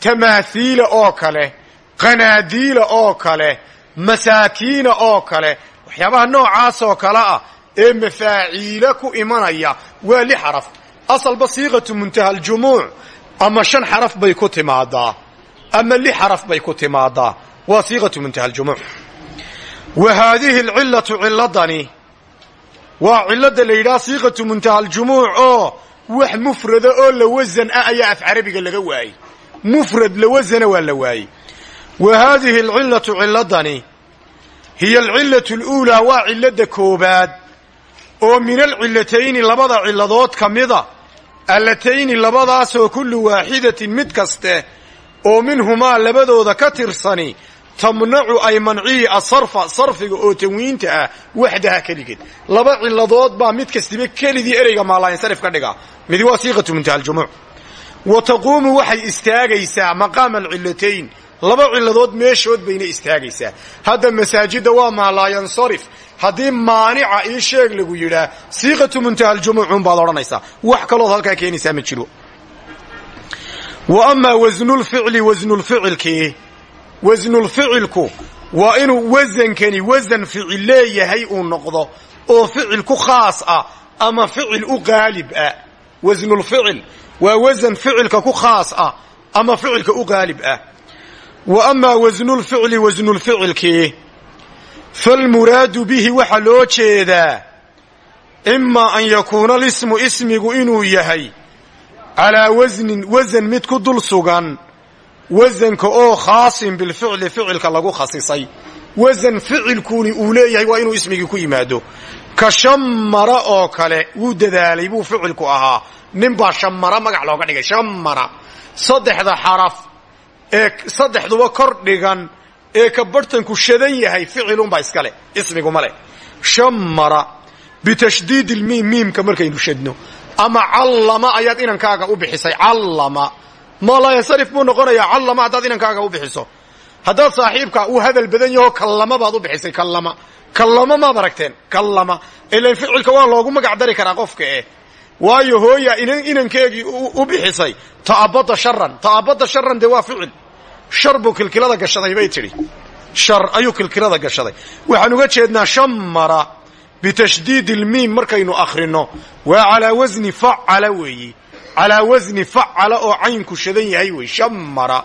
tamaathiila oo kale qanaadiila oo kale masaakiina oo kale waxyaabaha noocaasoo kale ah ee mafaaciila ku imanaya waa li xaraf. Asalba siiqatu muntaha aljumuuc ama shan xaraf bay ku timaadaa. Ama li xaraf bay ku timaadaa. Waa siiqatu muntaha aljumuuc. Wa haadihi alcillatu cilladani. Waa cilladda la yidhaha muntaha aljumuuc oo wax mufrada oo la wasan ah ayaa af carabiga laga waayey. Mufrad la wasana waa la waayey. Wa haadihi alcillatu cilladani hiya alcillatu aluulaa waa cilladda koobaad oo min alcillatayni labada cilladood ka mida allatayni labadaasoo kullu waaxidatin mid kaste oo minhumaa labadooda ka tirsani tamnacu ay manciyi asarfa sarfiga oo tanwiinta ah waxdaha keligeed laba cilladood baa mid kastiba kelidii ereyga maalaainsarif ka dhiga midi waa siiqatu muntaha aljumuuc. Wa taquumu waxay istaagaysaa maqaama alcillatayn laba cilladood meeshood bayna istaagaysaa. Hadda masaajidda waa maalaayansarif haddii maanica ii sheeg lagu yidhaa siiqatu muntaha aljumuucun baad odhanaysaa. Wax kalood halkaa keenaysaa ma jiro. Wa amaa wasnulficli wasnulficilkii wasnulficilku waa inuu wasankani wasan ficil leeyahay uu noqdo oo ficil ku khaas ah ama ficil u qaalib ah. Wasnulficil waa wasan ficilka ku khaas ah ama ficilka u qaalib ah wa amaa wasnulficli wasnulficilkii falmuraadu bihi waxaa loo jeedaa imaa an yakuuna alismu ismigu inuu yahay calaa wasnin wasan mid ku dul sugan wasanka oo khaasin bilficli ficilka lagu khasisay wasan ficilkuuni uu leeyahay waa inuu ismigii ku yimaado ka shammara oo kale wuu dadaalay buu ficilku ahaa ninbaa shammara magac looga dhigay shammara saddexda xaraf ee saddexduba kor dhigan ee ka barhtanku shadan yahay ficilunbaa iskale ismiguma leh. Shammara bitashdiid ilmiim miimka markaynu shadno. Ama callama ayaad inankaaga u bixisay. Callama. Maa laa yansarif buu noqonayaa. Callama haddaad inankaaga u bixiso. Haddaad saaxiibka uu hadal badan yaho kallama baad u bixisay. Kallama. Kallama maad aragteen kallama. Ilan ficilka waa loogu magac dari karaa qofka eh. Waayo hooya inankeegii u bixisay. Ta'abada sharan ta'abada sharan dee waa ficil shar buu kilkilada gashaday bay tidhi. Shar ayuu kilkilada gashaday. Waxaan uga jeednaa shammara bitashdiid ilmiim markaynu akhrino waa calaa wasni facala weeyi. Calaa wasni facala oo caynku shadan yahay wey shammara.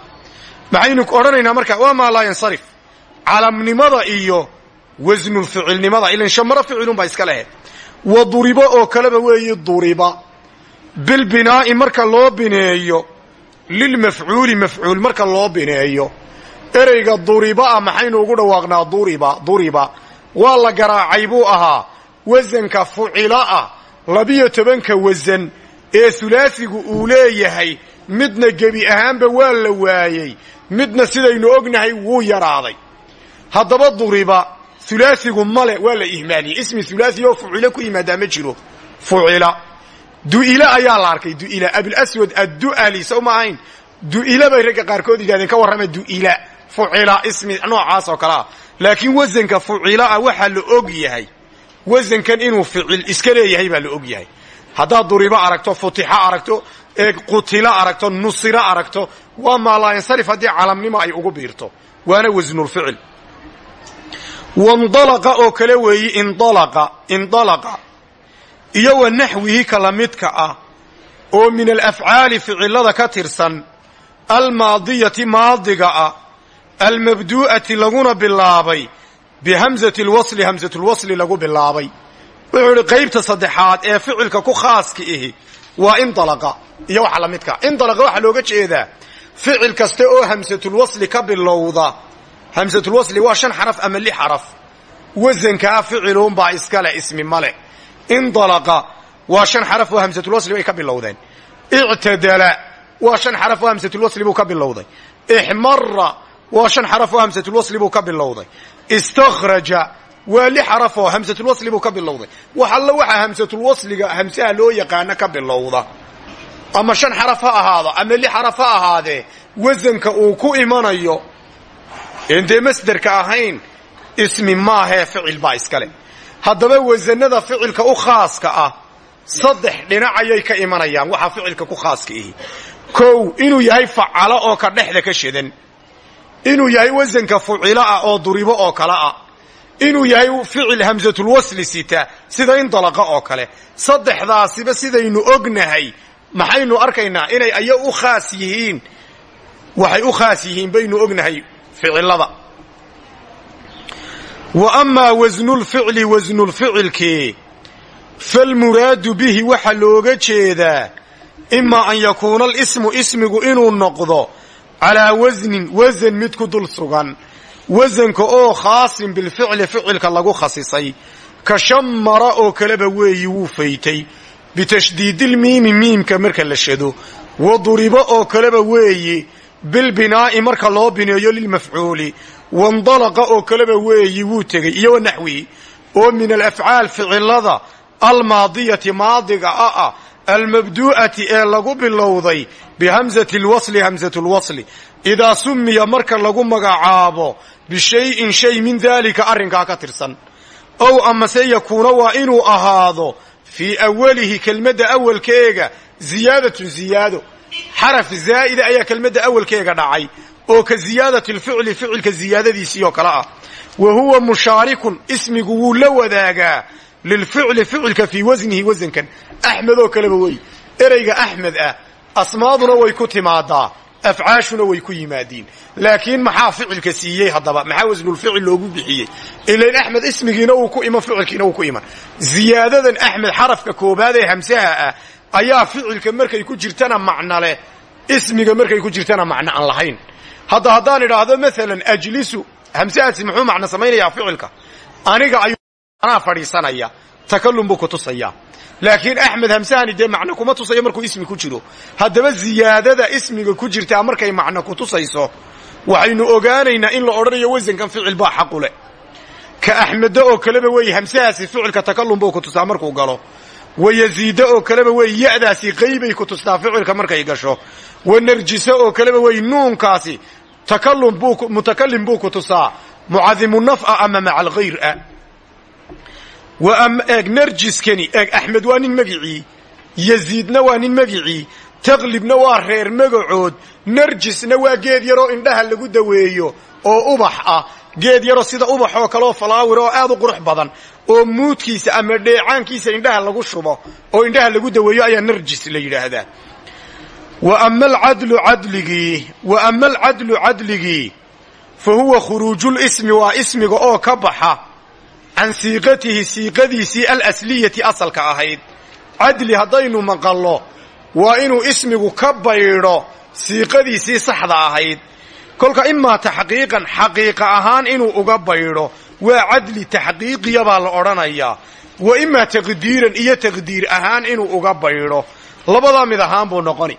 Maxaynu odhanaynaa marka waa laa yansarif. Calamnimada iyo wasnulficilnimada ilan shamaro ficilunbaa iska lehe wa duribo oo kaleba weeyi duriba. Bilbinaa'i marka loo bineeyo lilmafcuuli mafcuul marka loo bineeyo ereyga duriba ah maxaynu ugu dhawaaqnaa duriba duriba. Waa la garaacay buu ahaa wasanka fucila ah labiyo tobanka wasan ee hulaasigu uu leeyahay midna gebi ahaanba waa la waayey midna sidaynu ognahay wuu yaraaday. Haddaba duriba hulaasigu male waa la ihmaaliyey ismi hulaasi oo fucilo ku yimaadaa ma jiro. Fucila du'ila ayaa la arkay du'ila. Abilaswad addu'ali sow ma ahayn? Du'ila bay ragga qaarkood yidhahdeen ka warrama du'ila. Fucila ismi noocaas oo kale ah laakiin wasanka fucila ah waxaa la og yahay. Wasankan inuu ficil iska leeyahay baa la og yahay. Haddaad duribo aragto futixa aragto qutila aragto nusira aragto waa maalaayansarif haddii calamnimo ay ugu biirto. Waana wasnulficil wandalaqa oo kale weeyi indalaqa indalaqa iyo wa naxwihi kala midka ah oo min alafcaali ficilada ka tirsan almaadiyati maadiga ah almabduu'ati laguna bilaabay bihamsati lwasli hamsatulwasli lagu bilaabay. Wuxuu idhi qaybta saddexaad ee ficilka ku khaaska ihi waa indalaqa iyo waxa la midka indalaqa waxaa looga jeedaa ficil kasta oo hamsatulwasli ka bilowda. Hamsatulwasli waa shan xaraf ama lix xaraf. Wasankaa ficiluunbaa iskale ismi male indalaqa waa shan xaraf oo hamsatulwasli bay ka bilowdeen ictadala waa shan xaraf oo hamsatulwasli buu ka bilowday ixmara waa shan xaraf oo hamsatulwasli buu ka bilowday istakhraja waa li xaraf oo hamsatulwasli buu ka bilowday wax alla waxaa hamsatulwasliga hamsaha loo yaqaano ka bilowda ama shan xaraf ha ahaado ama li xaraf ha ahaadee wasanka uu ku imanayo dee masderka ahayn ismi maahee ficil iskale haddaba wasanada ficilka u khaaska ah saddex dhinac ayay ka imanayaan. Waxaa ficilka ku khaaska ihi. Kow inuu yahay facalo oo ka dhexda ka shadan inuu yahay wasanka fucilo ah oo duribo oo kale ah. Inuu yahay ficil hamsatulwasli sita sida indalaqa oo kale. Saddexdaasiba sidaynu ognahay maxaynu arkaynaa inay aya u khaas yihiin. Waxay u khaas yihiin baynu ognahay ficilada wa amaa wasnulficli wasnulficilkii falmuraadu bihi waxaa looga jeedaa imaa an yakuuna alismu ismigu inuu noqdo calaa wasnin wasan mid ku dul sugan wasanka oo khaasin bilficli ficilka lagu khasisay ka shammara oo kaleba weeyi wuu faytay bitashdiidilmiimi miimka marka la shado wa duribo oo kaleba weeyi bilbinaa'i marka loo bineeyo lilmafcuuli wandalaqa oo kaleba weeyi wuu tegey iyo wa naxwihi oo min alafcaal ficilada almaadiyati maadiga a ah almabduu'ati ee lagu bilowday bihamsati alwasli hamsatulwasli idaa sumiya marka lagu magacaabo bishayin shay min daalika arrinkaa ka tirsan ow amase yakuuna waa inuu ahaado fii awalihi kelmadda awalkeega ziyaadatun ziyaado xaraf zaa'ida ayaa kelmadda awalkeega dhacay oo ka ziyaadati lficli ficilka ziyaadadiisii oo kale ah. Wa huwa mushaarikun ismigu wuu la wadaagaa lilficli ficilka fii wasnihi wasankan axmed oo kaleba wey ereyga axmed ah asmaaduna way ku timaadaa afcaashuna way ku yimaadiin laakiin maxaa ficilka siiyey haddaba? Maxaa wasnulficil loogu bixiyey? Ilain axmed ismigiina uu ku iman ficilkiina uu ku iman ziyaadadan axmed xarafka koobaad ee hamsaha ah ayaa ficilka markay ku jirtana macno leh ismiga markay ku jirtana macno aan lahayn hadda haddaan idhaahdo maalan ajlisu hamsahaasi muxuu macno samaynayaa ficilka? Aniga ayuu anaa fadhiisanaya takalum buu ku tusayaa laakiin axmed hamsahani dee macno kuma tusayo markuu ismi ku jiro. Haddaba ziyaadada ismiga ku jirtaa markay macno ku tusayso waxaynu ogaanaynaa in la odhanayo wasankan ficil baa xaqu leh. Ka axmedda oo kaleba weeye hamsahaasi ficilka takalum buu ku markuu galo. Wayaziida oo kaleba weeye ya'daasi qaybay ku tustaa ficilka markay gasho. Wanarjisa oo kaleba weeye nuunkaasi mutakalim buu ku tusaa mucadimu naf'a ama maca alghayr ah eeg narjiskani eeg axmed waa nin magicii yaziidna waa nin magicii taqlibna waa reer magacood narjisna waa geed yaroo indhaha lagu daweeyo oo ubax ah geed yaroo sida ubax oo kaleoo falaawir oo aad u qurux badan oo muudkiisa ama dheecaankiisa indhaha lagu shubo oo indhaha lagu daweeyo ayaa narjis la yidhaahdaa wa ama alcadlu cadligii wa ama alcadlu cadligii fa huwa khuruujulismi waa ismiga oo ka baxa can siiqatihi siiqadiisii alasliyati asalka ahayd. Cadli haddaynu maqallo waa inuu ismigu ka baydho siiqadiisii saxda ahayd. Kolka imaa taxqiiqan xaqiiqa ahaan inuu uga baydho waa cadli taxqiiqiya baa la odhanayaa wa imaa taqdiiran iyo taqdiir ahaan inuu uga baydho labadaa mid ahaan buu noqoni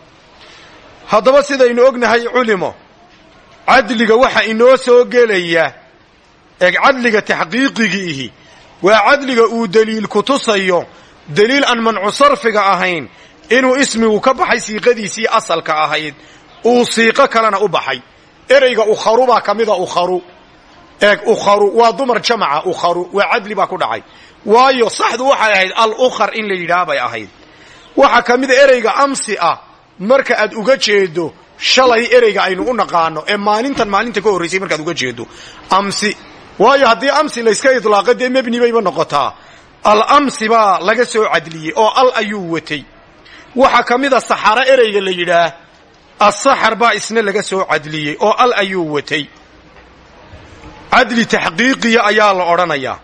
haddaba sidaynu ognahay culimo cadliga waxa inoo soo gelaya eeg cadliga taxqiiqigiihi waa cadliga uu deliil ku tusayo deliil aan mancu sarfiga ahayn inuu ismigu ka baxay siiqadiisii asalka ahayd uu siiqo kalena u baxay. Ereyga ukharu baa ka mida ukharu. Eeg ukharu waa dumar jamaca ukharu waa cadli baa ku dhacay. Waayo saxdu waxay ahayd al ukhar in la yidhaah bay ahayd. Waxaa ka mida ereyga amsi ah marka aad uga jeedo shalay ereyga aynu u naqaano ee maalintan maalinta ka horraysay markaad uga jeedo amsi. Waayo haddii amsi layska idlaaqo dee mebni bayba noqotaa. Al amsi baa laga soo cadliyey oo al ayuu watay. Waxaa ka mida saxaro ereyga la yidhaah asaxar baa isna laga soo cadliyey oo al ayuu watay. Cadli taxqiiqiya ayaa la odhanayaa.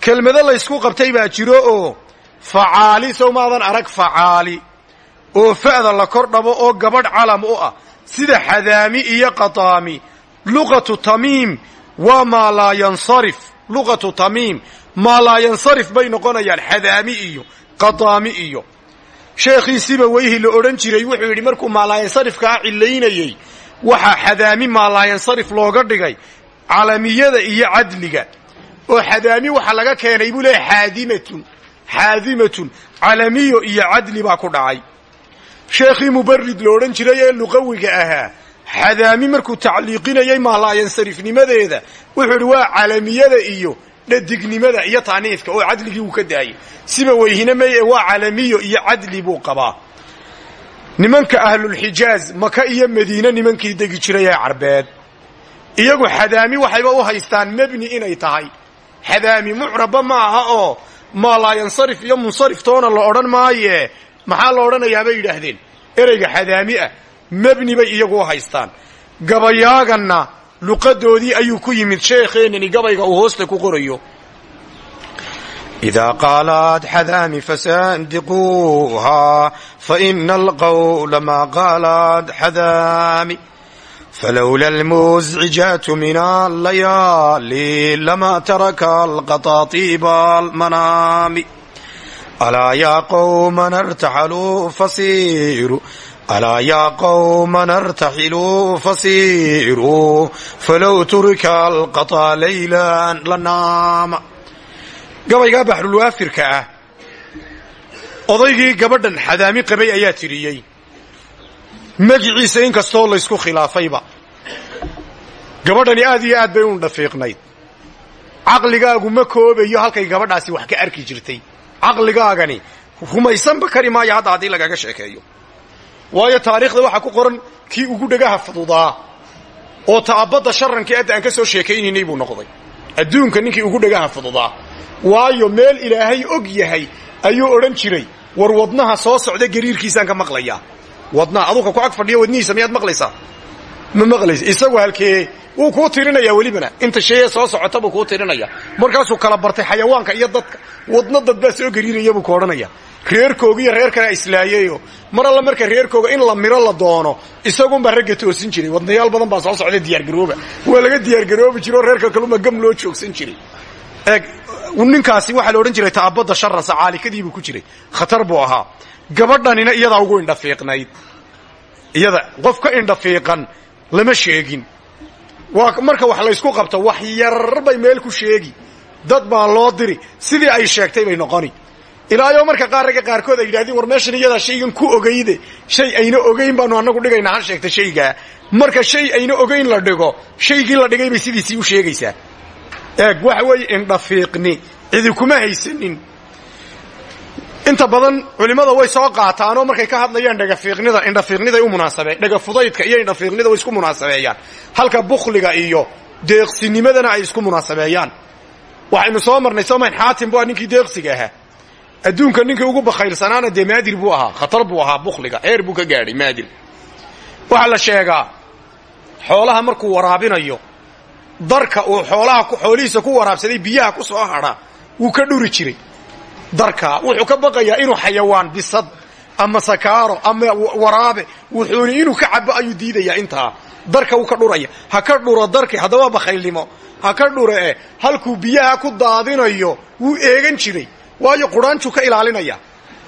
Kelmado laysku qabtay baa jiro oo facaali sow maadan arag facaali oo fa'da la kor dhabo oo gabadh calam u ah sida xadaami iyo qataami luqatu tamiim waa maa laa yansarif. Luqatu tamiim maa laa yansarif bay noqonayaan xadaami iyo qataami iyo. Sheekhiisiba weyhi la odhan jiray wuxuu yidhi markuu maalaayansarifkaa cilaynayey waxaa xadaami maalaayansarif looga dhigay calamiyada iyo cadliga. Oo xadaami waxa laga keenay buu leeyahy xaadimatun xaadimatun calamiyo iyo cadli baa ku dhacay sheekhii mubarid la odhan jiray ee luqawiga ahaa. Xadaami markuu tacliiqinayay maalaayansarifnimadeeda wuxuu idhi waa calamiyada iyo dhadignimada iyo taaniifka oo cadligii uu ka daayay. Siba weyhina meye waa calamiyo iyo cadli buu qabaa. Nimanka ahlulxijaaz maka iyo madiine nimankii degi jiray ee carbeed. Iyagu xadaami waxayba u haystaan mebni inay tahay. Xadaami mucraba ma aha oo maalaayansarif iyo munsarif toona la odhan maaye maxaa la odhanayaa bay yidhaahdeen? Ereyga xadaami ah mebni bay iyagu u haystaan. Gabayaaganna luqadoodii ayuu ku yimid sheekheennani gabayga uu hoosta ku qorayo. Ida qaalaat xadaami fasandiquuhaa faina alqawla maa qaalaat xadaami falowla almuscijaatu min allayaali lamaa taraka alqataatiiba almanaami alaa yaa qawman artaxiluu fasiiruu falow turika alqataa laylan la gabaygaa baxrulwaafirka ah odaygii gabadhan xadaami qabay ayaa tiriyey magiciisa in kastoo laysku khilaafayba gabadhani aad iyo aad bay un dhafiiqnayd caqligaagu ma koobayo halkay gabadhaasi wax ka arki jirtay caqligaagani rumaysanba kari maayo hadda haddii lagaga sheekeeyo. Waayo taariikhda waxaa ku qoran kii ugu dhagaha fududaa oo ta'abadda sharankii adda aan ka soo sheekaynaynay buu noqday. Adduunka ninkii ugu dhagaha fududaa waayo meel ilaahay og yahay ayuu odhan jiray war wadnaha soo socda gariirkiisaan ka maqlayaa. Wadnaha aduka ku ag fadhiya wadnihiisa miyaad maqlaysaa? Ma maqlaysa isagu halkee wuu kuu tirinayaa welibana. Inta shayee soo socota buu kuu tirinaya. Markaasuu kala bartay xayawaanka iyo dadka. Wadno dad baa soo gariiraya buu ku odhanaya. Reerkooga iyo reer kalea islaayeyo mar alla marka reerkooga in la miro la doono isagunbaa ragga toosin jiray. Wadnayaal badan baa soo socda diyaargarooba waa laga diyaargaroobi jiro reerka kaluma gam loo joogsan jiray. Eeg ninkaasi waxaa la odhan jiray ta'abadda sharan sacaalikadiibuu ku jiray. Khatar buu ahaa. Gabadhanina iyadaa ugu indhafiiqnayd iyada qof ka indhafiiqan lama sheegin waa marka wax laysku qabto wax yar bay meel ku sheegi. Dad baa loo diri. Sidii ay sheegtay bay noqoni. Ilaayo marka qaar ragga qaarkood ay yidhahdeen war meeshan iyadaa shaygan ku ogayde. Shay ayna ogayn baanu annagu dhigaynaa ha sheegta shaygaa marka shay ayna ogayn la dhigo shaygii la dhigay bay sidiisii u sheegaysaa. Eeg waxa weeye indhafiiqni cidi kuma haysanin inta badan culimmada way soo qaataanoo markay ka hadlayaan dhagafiiqnida indhafiiqniday u munaasabeen dhagafudaydka iyo indhafiiqnida way isku munaasabeeyaan. Halka bukhliga iyo deeqsinimadana ay isku munaasabeeyaan. Waxaynu soo marnay somayn xaatim bu ah ninkii deeqsiga ahaa. Adduunka ninkii ugu bakhaylsanaana dee buu ahaa khatar buu ahaa bukhliga heer buu ka gaadhay maadir. Waxaa la sheegaa xoolaha markuu waraabinayo darka uu xoolaha xoolihiisa ku waraabsaday biyaha ku soo hadha wuu ka dhuri jiray darka. Wuxuu ka baqayaa inuu xayawaan bisad ama sakaaro ama waraabe. Wuxuuni inuu ka cabo ayuu diidayaa intaa. Darka wuu ka dhuraya. Ha ka dhuro darki haddaba bakhaylnimo ha ka dhure e halkuu biyaha ku daadinayo wuu eegan jiray. Waayo quraanjuu ka ilaalinaya.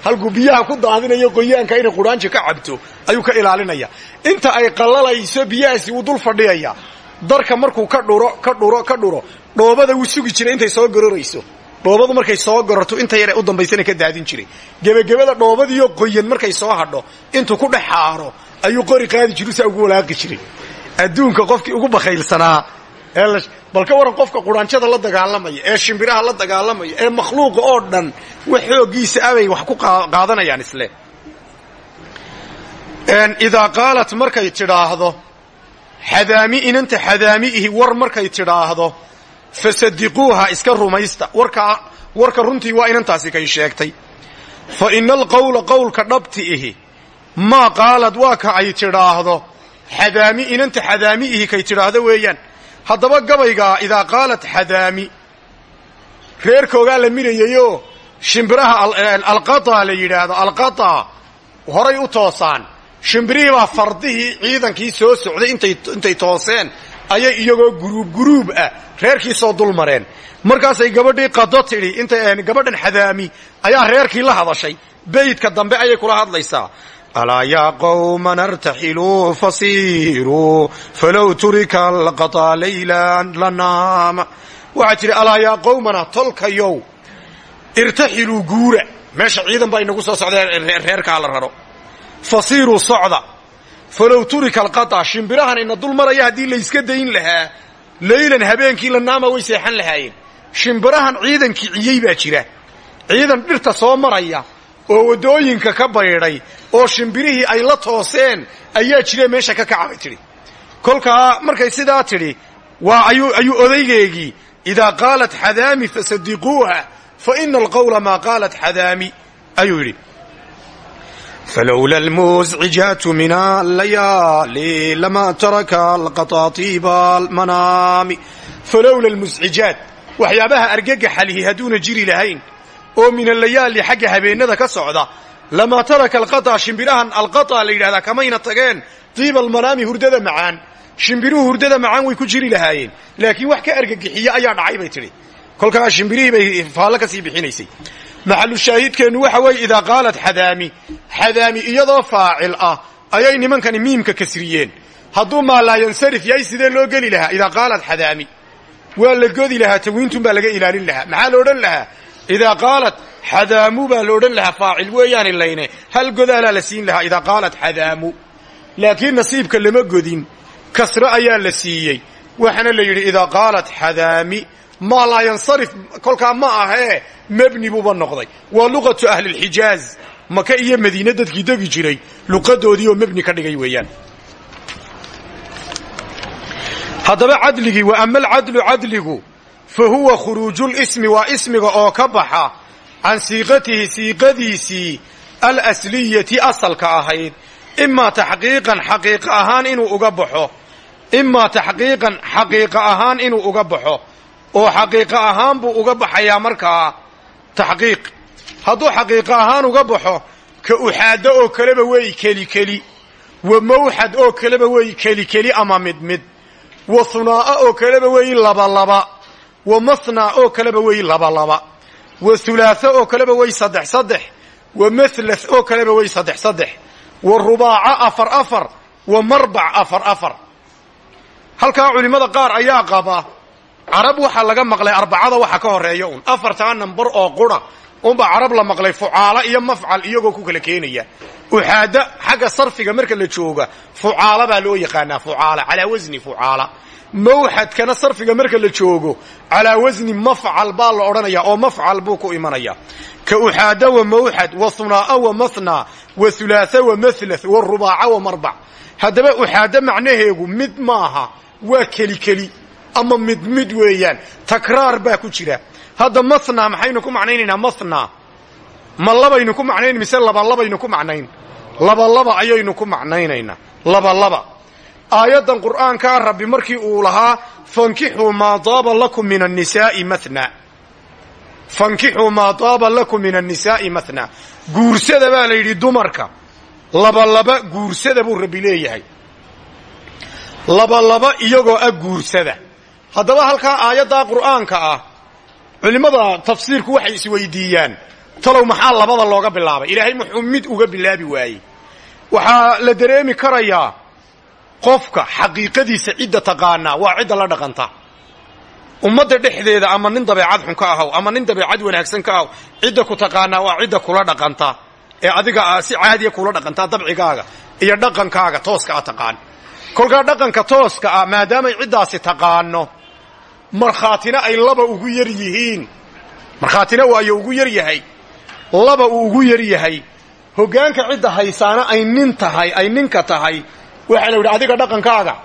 Halkuu biyaha ku daadinayo qoyaanka inay quraanji ka cabto ayuu ka ilaalinaya. Inta ay qallalayso biyahaasi wuu dul fadhiyaya darka markuu ka dhuro ka dhuro ka dhuro dhoobada wuu sugi jiray intay soo gororayso dhoobadu markay soo gororto inta yare u dambaysana ka daadin jiray. Gebagabada dhoobadiiyo qoyan markay soo hadho intuu ku dhex xaaro ayuu qori qaadi jiru saa ugu walaaqi jiray. Adduunka qofkii ugu bakhaylsanaa ee bal ka waran qofka quraanjada la dagaalamaya ee shimbiraha la dagaalamaya ee makhluuqa oo dhan wax abay wax ku qaadanayaan isle. Idaa qaalat markay tidhaahdo xadaami inanta xadaamiihi war markay tidhaahdo fasadiquuha iska rumaysta. Warkaa warka runtii waa inantaasi kay sheegtay. Fa ina alqawla qowlka dhabti ihi. Maa qaalad waa ka ay tidhaahdo. Xadaami inanta xadaamiihi kay tidhaahdo weeyaan. Haddaba gabaygaa idaa qaalat xadaami. Reerkoogaa la midhayayoo shimbiraha alqata la yidhaahdo. Alqata horay u toosaan. Shimbirihii baa fardihii ciidankii soo socday intay tooseen ayay iyagoo guruub guruub ah reerkii soo dul mareen markaasay gabadhii qado tidhi intay gabadhan xadaami ayaa reerkii la hadashay. Beydka dambe ayay kula hadlaysaa. Alaa yaa qowman artaxiluu fasiiruu falow turika alqataa laylan lanaama waxaa tidhi alaa yaa qowmana tolkayow irtaxiluu guura. Meesha ciidan baa inagu soo socdee reerkaa la raro. Fasiiruu socda falow turika alqataa shimbirahan ina dul maraya haddii layska dayn lahaa leylan habeenkii lanaama way seexan lahaayeen. Shimbirahan ciidan kiciyey baa jira. Ciidan dhirta soo maraya oo waddooyinka ka baydhay oo shimbirihii ay la tooseen ayaa jire meesha ka kaca bay tidhi. Kolkaa markay sidaa tidhi waa ayuu odaygeegii idaa qaalat xadaami fasadiquuha fa ina alqawla maa qaalat xadaami ayuu yidhi falowla almuscijaatu min allayaali lama taraka alqataatiiba almanaami falowla almuscijaat waxyaabaha argagaxalihi hadduuna jiri lahayn oo min allayaali xagga habeennada ka socda lamaa taraka alqataa shimbirahan alqataa la yidhahdaa kamayna tageen diiba almanaami hurdada macaan shimbiruhu hurdada macaan way ku jiri lahaayeen laakiin wax ka argagixiye ayaa dhacay bay tidhi kolkaa shimbirihii bay faallo ka bixinaysay maxalu shaahidkeennu waxa weeye idaa qaalat xadaami xadaami iyadoo faacil ah ayay nimankani miimka kasriyeen hadduu maalaayansarif yahay sidee loo geli lahaa? Idaa qaalat xadaami. Waa la godi lahaa tawiintun baa laga ilaalin lahaa. Maxaa la odhan lahaa? Idaa qaalat xadaamu baa la odhan lahaa faacil weeyaani layne hal godaalaa la siin lahaa. Idaa qaalat xadaamu laakiin nasiibka lama godin. Kasre ayaa la siiyey. Waxaana la idaa qaalat xadaami maa laa yansarif kolkaa ma ahee mebni buuba noqday. Waa luqatu ahlilxijaaz maka iyo madiine dadkii degi jiray luqadoodii oo mebni ka dhigay weeyaan. Haddaba cadligii wa ama alcadlu cadligu fa huwa khuruujulismi waa ismiga oo ka baxa can siiqatihi siiqadiisii alasliyati asalka ahayd. Imaa taxqiiqan xaqiiqa ahaan uga baxo. Imaa taxqiiqan xaqiiqa ahaan inuu uga baxo oo xaqiiqa ahaan buu uga baxayaa markaa taxqiiq. Hadduu xaqiiqa ahaan uga baxo ka uxaaddo oo kaleba wey keli keli wa mawxad oo kaleba wey keli keli ama mid mid wa hunaa'a oo kaleba wey labalaba wa mathnaa oo kaleba wey labalaba wa hulaatha oo kaleba wey saddex saddex wa mathlath oo kaleba wey saddex saddex wa rubaaca afar afar wa marbac afar afar. Halkaa culimmada qaar ayaa qaba carab waxaa laga maqlay arbacada waxa ka horreeya un. Afartaa nambar oo qura. Unbaa carab la maqlay fucaalo iyo mafcal iyagoo ku kala keenaya. Uxaada xagga sarfiga marka la jooga fucaala baa loo yaqaanaa fucaala calaa wasni fucaala. Mawxadkana sarfiga marka la joogo calaa wasni mafcal baa la odhanaya oo mafcal buu ku imanaya. Ka uxaada wa mawxad wa hunaa'a wa mathnaa wa hulaatha wa mathlath wa rubaaca wa marbac. Haddaba uxaado macnaheegu mid maaha waa keli keli ama mid mid weeyaan. Takraar baa ku jira. Hadda mathna maxaynu ku macnaynaynaa? Mathna ma labaynu ku macnayn mise labalabaynu ku macnayn? Labalaba ayaynu ku macnaynaynaa. Labalaba aayaddan qur'aankaa rabbi markii uu lahaa fankixuu maa daaba lakum min annisaa'i mathna. Fankixuu maa daaba lakum min annisaa'i mathna. Guursada baa la yidhi dumarka. Labalaba guursada buu rabbi leeyahay. Labalaba iyagoo ah guursada haddaba halkaa aayaddaa qur'aanka ah culimmada tafsiirku waxay isweydiiyaan. Talow maxaa labada looga bilaabay? Ilaahay muxuu mid uga bilaabi waayey. Waxaa la dareemi karayaa qofka xaqiiqadiisa cidda taqaanaa waa cidda la dhaqanta. Ummadda dhexdeeda ama nin dabeecad xun ka ahaw ama nin dabeecad wanaagsan ka ahaw cidda ku taqaanaa waa cidda kula dhaqanta. Ee adiga si caadiya kula dhaqantaa dabcigaaga iyo dhaqankaaga tooska a taqaan. Kolkaa dhaqanka tooska ah maadaamay ciddaasi taqaano markhaatina ay laba ugu yar yihiin. Markhaatina waayo ugu yar yahay. Laba uu ugu yar yahay. Hoggaanka cidda haysaana ay nin tahay ay ninka tahay. Waxaa la yidhi adiga dhaqankaaga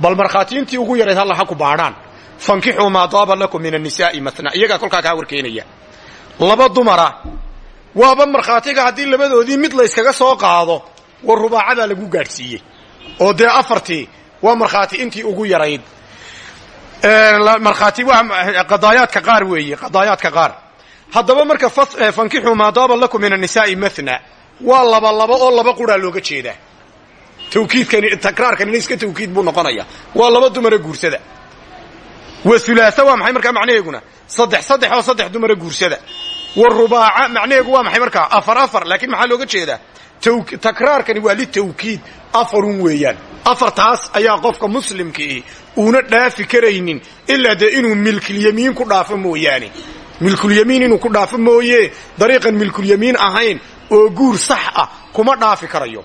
bal markhaatiintii ugu yarayd halla ha ku baadhaan fankixuu maa daaba lakum min annisaa'i matna iyagaa kolkaa kaa warkeenaya. Laba dumara. Waaba markhaatiga haddii labadoodii mid layskaga soo qaado war rubaacadaa lagu gaadhsiiyey. Oo dee afartii waa markhaati intii ugu yarayd markhaati qadaayaadka qaar weeye qadaayaadka qaar. Haddaba marka fankixuu maa daaba lakum min annisaai mathna waa laba laba oo laba quraa looga jeedaa. Tawkiidkani takraarkanina iska tawkiid buu noqonaya. Waa laba dumara guursada. Wa hulaasa waa maxay markaa macnaheeguna? Saddex saddex oo saddex dumara guursada. Wa rubaaca macnaheegu waa maxay markaa? Afar afar laakiin maxaa looga jeedaa takraarkani waa litawkiid. Afarun weeyaan. Afartaas ayaa qofka muslimkii uuna dhaafi karaynin ilaa dee inuu milkulyamiin ku dhaafo mooyaane. Milkulyamiin inuu ku dhaafo mooye dariiqan milkulyamiin ahayn oo guur sax ah kuma dhaafi karayo.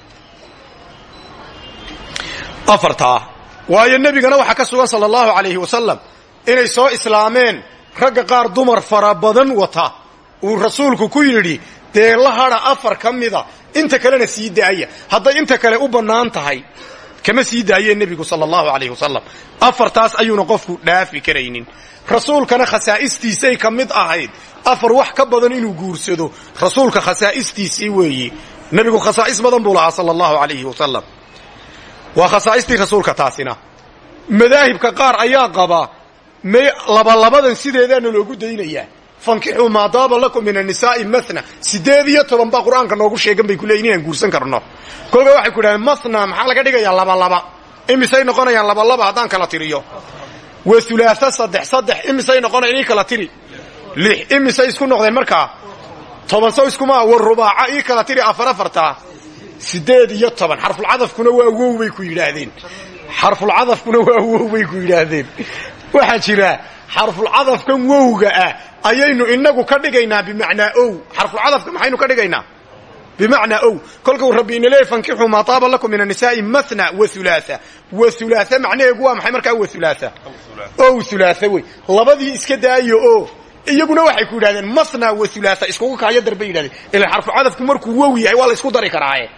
Afartaa. Waayo nebigana waxaa ka sugan sala allahu calayhi wasalam inay soo islaameen ragga qaar dumar fara badan wata. Uu rasuulku ku yidhi dee la hadha afar ka mida inta kalena sii daaya hadday inta kale u bannaan tahay kama sii daayeen nebigu sala allahu calayhi wasalam afartaas ayuuna qofku dhaafi karaynin. Rasuulkana khasaa'istiisay ka mid ahayd. Afar wax ka badan inuu guursado rasuulka khasaa'istiisii weeye nebigu khasaa'is badan buu lahaa sala allahu calayhi wasalam waa khasaa'istii rasuulka taasina. Madaahibka qaar ayaa qaba may labalabadan sideedaana loogu daynayaa fankixuu maa daaba lakum min annisaa'i mathna. Siddeed iyo toban baa qur'aanka noogu sheegan bay ku leeyiin inaan guursan karno. Kolka waxay ku idhahdeen mathna maxaa laga dhigayaa labalaba? Imisay noqonayaan labalaba haddaan kala tiriyo. Wa hulaasa saddex saddex. Imisay noqonayan ii kala tiri. Lix. Imisay isku noqdeen markaa toban so iskumaa wa rubaaca ii kala tiri afar afartaa siddeed iyo toban. Xarfulcadafkuna waa wow bay ku yidhaahdeen. Xarfulcadafkuna waa wow ku yidhaahdeen. Waxaa jira xarfulcadafkan wowga ah ayaynu inagu ka dhigaynaa bimacnaa ow. Xarfulcadafka maxaynu ka dhigaynaa? Bimacnaa ow. Kolkuu rabbi ina leey fankixuu maa taaba lakum min annisaa'i mathna wa hulaatha wa hulaatha macnaheegu waa maxay markaa? Wa hulaatha ow hulaatha wey. Labadii iska daayo oo. Iyaguna waxay ku yidhahdeen mathna wa hulaatha iskugu kaayo darbay yidhahdeen. Ilan xarfucadafku markuu wow yahay waa la isku dari karaaye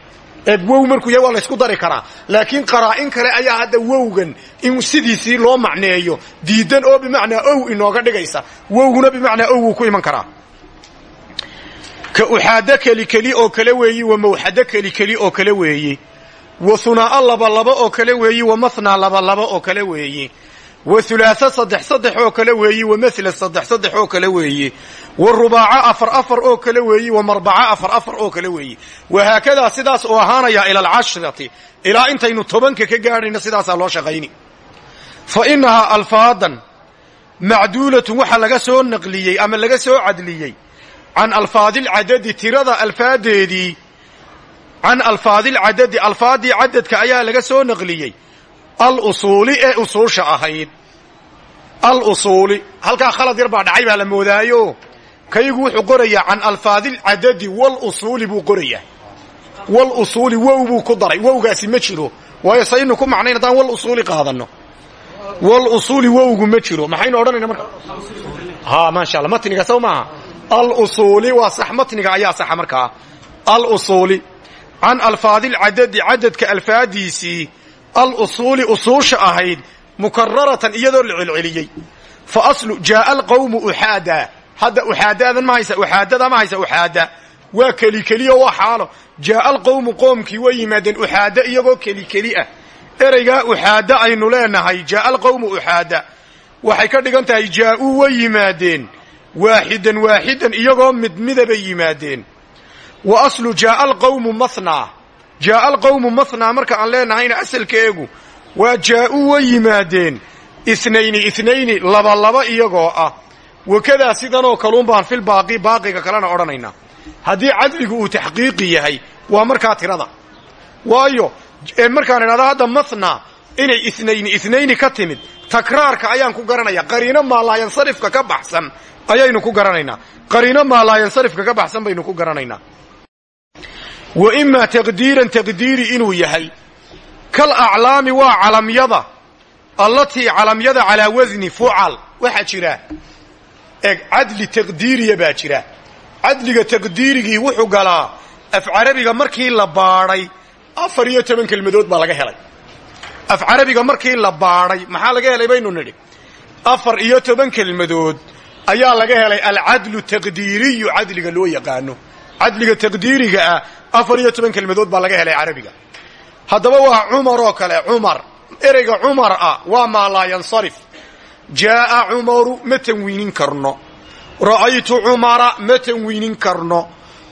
wow markuu yahay waa la ysku dari karaa. Laakiin qaraa'in kale ayaa hadda wowgan in sidiisii loo macneeyo. Diidan oo bimacnaa ow inooga dhigaysa. Wowguna bimacnaa ow ku iman karaa. Ka uxaado keli keli oo kale weeyi wa mawxado keli keli oo kale weeyi. Wa hunaa'a labalaba oo kale weeyi wa mathnaa labalaba oo kale weeyi. Wa hulaasa saddex saddex oo kale weeyi wa mithla saddex saddex oo kale weeyi wa rubaaca afar afar oo kale weeyi wa marbaca afar afar oo kale weeyi. Wahaakadaa sidaas oo ahaanaya ila alcashrati ilaa intaynu tobanka ka gaadhayno sidaasaa loo shaqayni fa innahaa alfaadan macduulatun waxa laga soo naqliyey ama laga soo cadliyey can alfaadilcadadi tirada alfaadeedii can alfaadilcadadi alfaaddii cadadka ayaa laga soo naqliyey. Alusuuli ee usuusha ahayd. Alusuuli halkaa khalad yar baa kaygu wuxuu qorayaa can alfaadilcadadi walusuuli buu qorayaa. Walusuuli wow buu ku daray. Wowgaasi ma jiro. Waayo saynu ku macnayn haddaan wal usuuli qaadanno. Walusuuli wowgu ma jiro. Maxaynu odhanayna marka? Ha maasha alla matniga sow maaha. Alusuuli waa sax. Matniga ayaa saxa markaa alusuuli can alfaadilcadadi cadadka alfaadiisii alusuuli usuusha ahayd mukararatan iyadoo la celceliyey. Fa aslu jaaa alqawmu uxaada hadda uxaadaadan ma haysa uxaadada ma haysa uxaada. Waa keli keliyo waa xaalo. Jaaa alqawmu qoomkii way yimaadeen uxaada iyagoo keli keli ah. Ereygaa uxaada aynu leenahay jaaa alqawmu uxaada. Waxay ka dhigan tahay jaa'uu way yimaadeen. Waaxidan waaxidan iyagoo mid midabay yimaadeen. Wa aslu jaaa alqawmu mathnaa jaaa alqawmu mathnaa marka aan leenahayna asalkeegu waa jaa'uu way yimaadeen. Inayni inayni laba laba iyagoo ah wakadaa sidanoo kaluun baan fil baaqi baaqiga kalena odhanaynaa haddii cadligu uu taxqiiqi yahay waa markaa tirada. Waayo markaan idhahdo hadda mathnaa inay inayni inayni ka timid takraarka ayaan ku garanaya. Qariino maalaayansarifka ka baxsan ayaynu ku garanaynaa qariino maalaayansarifka ka baxsan baynu ku garanaynaa wa imaa taqdiiran taqdiiri inuu yahay. Kal aclaami waa calamyada allatii calamyada calaa wasni fucal. Waxaa jira eg cadli taqdiiriya baa jira. Cadliga taqdiirigii wuxuu galaa af carabiga markii la baadhay afar iyo toban kelmadood baa laga helay. Af carabiga markii la baadhay maxaa laga helay baynu nidhi? Afar iyo toban kelmadood ayaa laga helay alcadlu taqdiiriyu cadliga loo yaqaano. Cadliga taqdiiriga ah afar iyo toban kelmadood baa laga helay carabiga. Haddaba waa cumar oo kale cumar. Ereyga cumar ah waa maa laa yansarif jaaa cumaru ma tanwiinin karno. Ra'aytu cumara ma tanwiinin karno.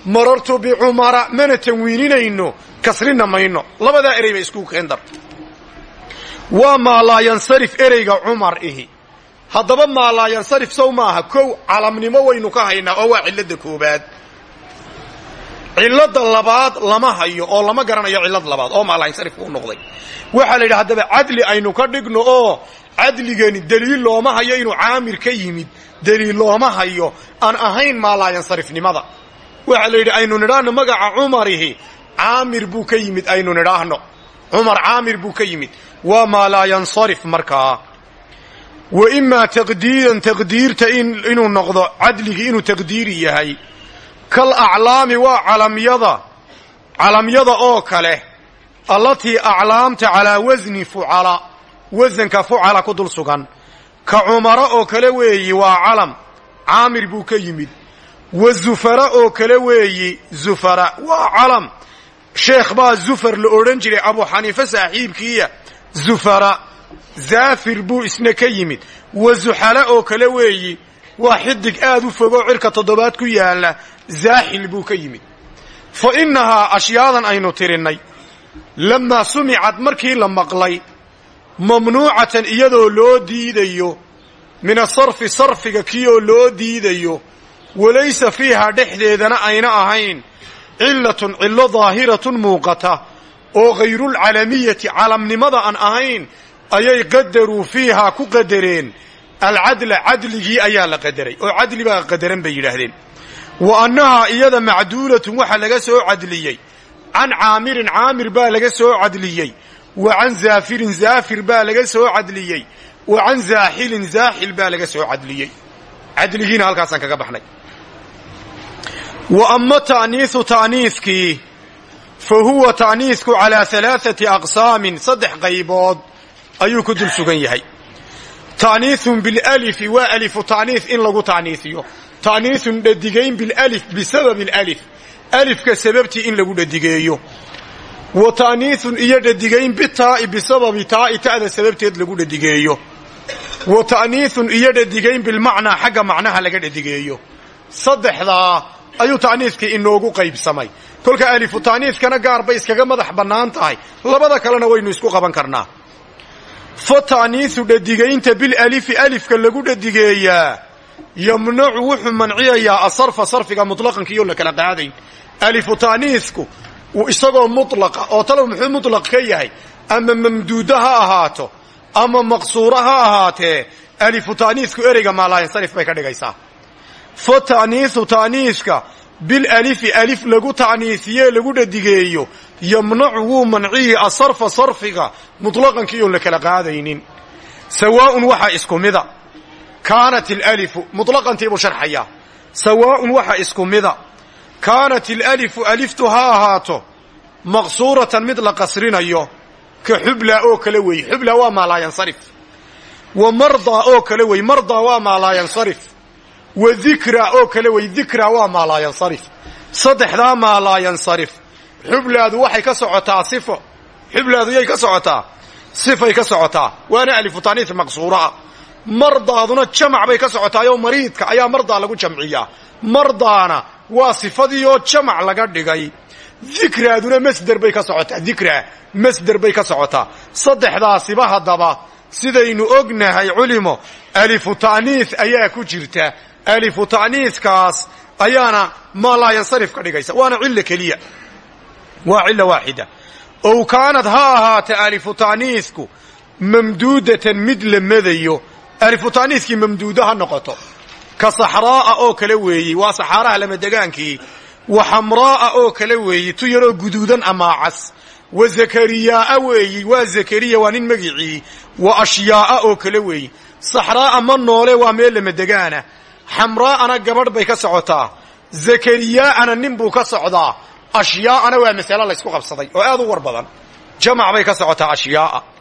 Marartu bicumara mana tanwiininayno. Kasrina mayno. Labadaa erey ba isku keendar waa maalaayansarif ereyga cumar ihi. Haddaba maalaayansarif sow maaha. Kow calamnimo waynu ka haynaa oo waa cilladda koobaad. Cilladda labaad lama hayo oo lama garanayo cillad labaad. Oo maalaayansarif uu noqday. Waxaa la yidhi haddaba cadli aynu ka dhigno oo cadligani deliil looma hayo inuu caamir ka yimid deliil looma hayo. Aan ahayn maalaayansarifnimada waxaa la yidhi aynu nidhaahno magaca cumarihi caamir buu ka yimid aynu nidhaahno. Cumar caamir buu ka yimid. Waa maalaayansarif markaa wa imaa taqdiiran taqdiirta inuu noqdo cadligii inuu taqdiiri yahay. Kal aclaami waa calamyada calamyada oo kale allatii aclaamta calaa wasni fucala wasanka fucala ku dul sugan. Ka cumara oo kale weeyi waa calam. Caamir buu ka yimid. Wa zufara oo kale weeyi zufara waa calam. Sheekh baa zufar la odhan jiray abu xaniife saaxiibkiiya. Zufara zaafir buu isna ka yimid. Wa zuxala oo kale weeyi waa xidig aad u fogoo cirka toddobaad ku yaalla. Zaaxil buu ka yimid. Fa innahaa ashyaadan aynu tirinnay lammaa sumicad markii la maqlay mamnuucatan iyadoo loo diidayo min asarfi sarfiga kiyoo loo diidayo walaysa fiihaa dhexdeedana ayna ahayn. Cillatun cillo daahiratun muuqata oo hayrulcalamiyati calamnimada aan ahayn ayay qadaruu fiihaa ku qadareen. Alcadla cadligii ayaa la qadaray oo cadli baa qadaran bay yidhaahdeen. Wa annahaa iyada macduulatun waxaa laga soo cadliyey. Can caamirin caamir baa laga soo cadliyey wa can zaafirin zaafir baa laga soo cadliyey wa can zaaxilin zaaxil baa laga soo cadliyey cadligiina halkaasaan kaga baxnay wa ama ta'niisu ta'niiskii fa huwa ta'niisku calaa alaaati aqsaamin saddex qaybood ayuu ku dul sugan yahay ta'niisun bilalifi waa alifu ta'niis in lagu ta'niisiyo ta'niisun dhadigayn sababtii in lagu dhadigeeyo wa ta'niisun iyo dhadigayn bitaa'i bisababi taa'i ta'da sababteed lagu dhadigeeyo wa ta'niisun iyo dhadigayn bilmacnaa xagga macnaha laga dhadigeeyo saddexdaa ayuu ta'niiskii inoogu qaybsamay. Kolka alifu ta'niiskana gaar bay iskaga madax bannaan tahay. Labada kalena waynu isku qaban karnaa. Fa ta'niisu dhadigaynta bilalifi alifka lagu dhadigeeyaa yamnacu wuxuu manciyayaa asarfa sarfiga mutlaqankiiyo la kala qaadayn. Alifu ta'niisku isagoo mutlaqa oo talow muxuu mutlaq ka yahay ama mamduuda ha ahaato ama maqsuura ha ahaatee alifu ta'niisku ereyga maalaayansarif bay ka dhigaysaa. Fa ta'niisu ta'niiska bilalifi alif lagu ta'niisiyee lagu dhadigeeyo yamnacu wuu manciyi asarfa sarfiga mutlaqankiiyoon la kala qaadaynin. Sawaa'un waxaa isku mida. Kaanat alalifu mutlaqantiibuu sharxayaa. Sawaa'un waxa isku kaanat alalifu aliftu ha ahaato maqsuuratan mid la qasrinayo ka xubla oo kale weeye xubla waa maalaayansarif wa mardaa oo kale wey mardaa waa maalaayansarif wa dikra oo kale wey dikra waa maalaayansarif saddexdaa maalaayansarif xublaadu waxay ka socotaa sifo. Xublaadu yay ka socotaa. Sifay ka socotaa. Waana alifutaniis maqsuuraa mardaaduna jamac bay ka socotaayoo waa sifadiioo jamac laga dhigay. Dikraaduna masder bay ka socotaa. Dikra masder bay ka socotaa. Saddexdaasiba haddaba sidaynu ognahay culimo alifu ta'niis ayaa ku jirta. Alifu ta'niiskaas ayaana maa laa yansarif ka dhigaysa. Waana cillo keliya. Waa cillo waaxida. Ow kaanad ha ahaata alifu ta'niisku mamduudatan mid la madayo. Alifu ta'niiskii ha noqoto ka saxraa'a oo kale weeyi. Waa saxaaraha lamadegaankii wa xamraa'a oo kale weeyi. Tu yaroo guduudan amaa cas. Wa zakariyaa'a weeyi. Waa zakariya waa nin magicii. Wa ashyaa'a oo kale weeyi. Saxraa'a ma noole waa meel lamadegaana xamraa'ana gabadh bay ka socotaa. Zakariyaa'ana nin buu ka socdaa. Ashyaa'ana waa masalo laysku qabsaday oo aad u war badan. Jamac bay ka socotaa ashyaa'a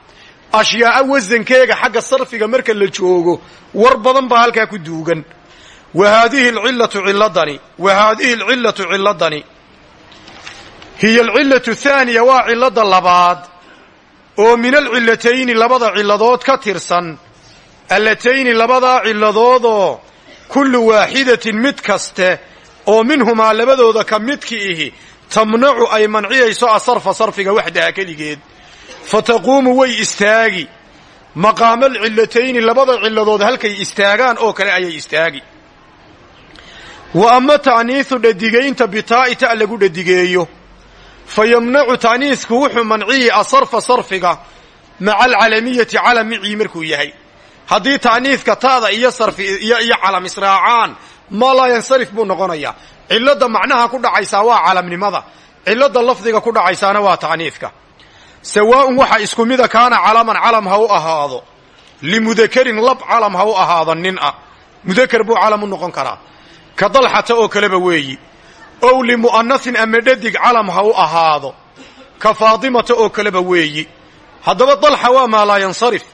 ashyaa'a wasankeega xagga sarfiga marka la joogo war badan baa halkaa ku duugan wa haadihi alcillatu cilladani wa haadihi alcillatu cilladani hiya alcillatu thaaniya waa cilladda labaad oo min alcillatayni labada cilladood ka tirsan allatayni labadaa cilladoodoo kullu waaxidatin mid kaste oo minhumaa labadooda ka midki ihi tamnacu ay manciyayso asarfa sarfiga waxdaha keligeed fa taquumu way istaagi maqaamal cillatayni labada cilladood halkay istaagaan oo kale ayay istaagi wa ama ta'niisu dhadigaynta bitaa'i ta' lagu dhadigeeyo. Fa yamnacu ta'niisku wuxuu manciyi asarfa sarfiga maca alcalamiyati calamicii markuu yahay. Haddii ta'niiska ta'da iyo sarfi iyo calam israacaan maa laa yansarif buu noqonayaa cilladda macnaha ku dhacaysaa waa calamnimada. Cilladda lafdiga ku dhacaysaana waa ta'niiska sawaa'un waxa isku mida kaana calaman calam ha u ahaado. Limudakarin lab calam ha u ahaado nin ah. Mudakar buu calam u noqon karaa ka dalxata oo kaleba weeyi. Ow limu'anasin ama dhadig calam ha u ahaado. Ka faadimata oo kaleba weeyi. Haddaba dalxa waa maa laa yansarif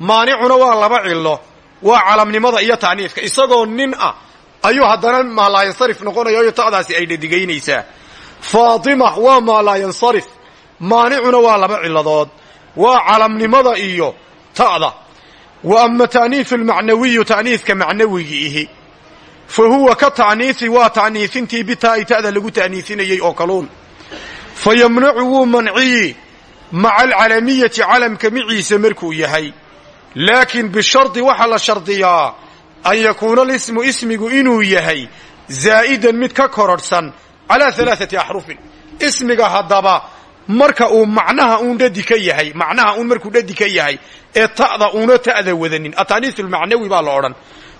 maanicuna waa laba cillo. Waa calamnimada iyo ta'niifka. Isagoo nin ah ayuu haddana maa laa yansarif noqonaya iyo ta'daasi ay dhadigaynaysaa faatima waa maa laa yansarif maanicuna waa laba cilladood. Waa calamnimada iyo ta'da. Wa ama ta'niisu almacnawiyu ta'niiska macnawigi ihi fa huwa ka ta'niisi waa ta'niisintii bitaa'i ta'da lagu ta'niisinayey oo kaluun. Fa yamnacu wuu manciyi maca alcalamiyati calamka miciisa markuu yahay. Laakiin bishardi waxaa la shardiyaa an yakuuna alismu ismigu inuu yahay zaa'idan mid ka kororhsan calaa alaaati axrufin. Ismiga haddaba marka uu macnaha uun dhadi ka yahay macnaha uun markuu dhadi ka yahay ee ta'da uuna ta'da wadanin. Ataniis lmacnawi baa la odhan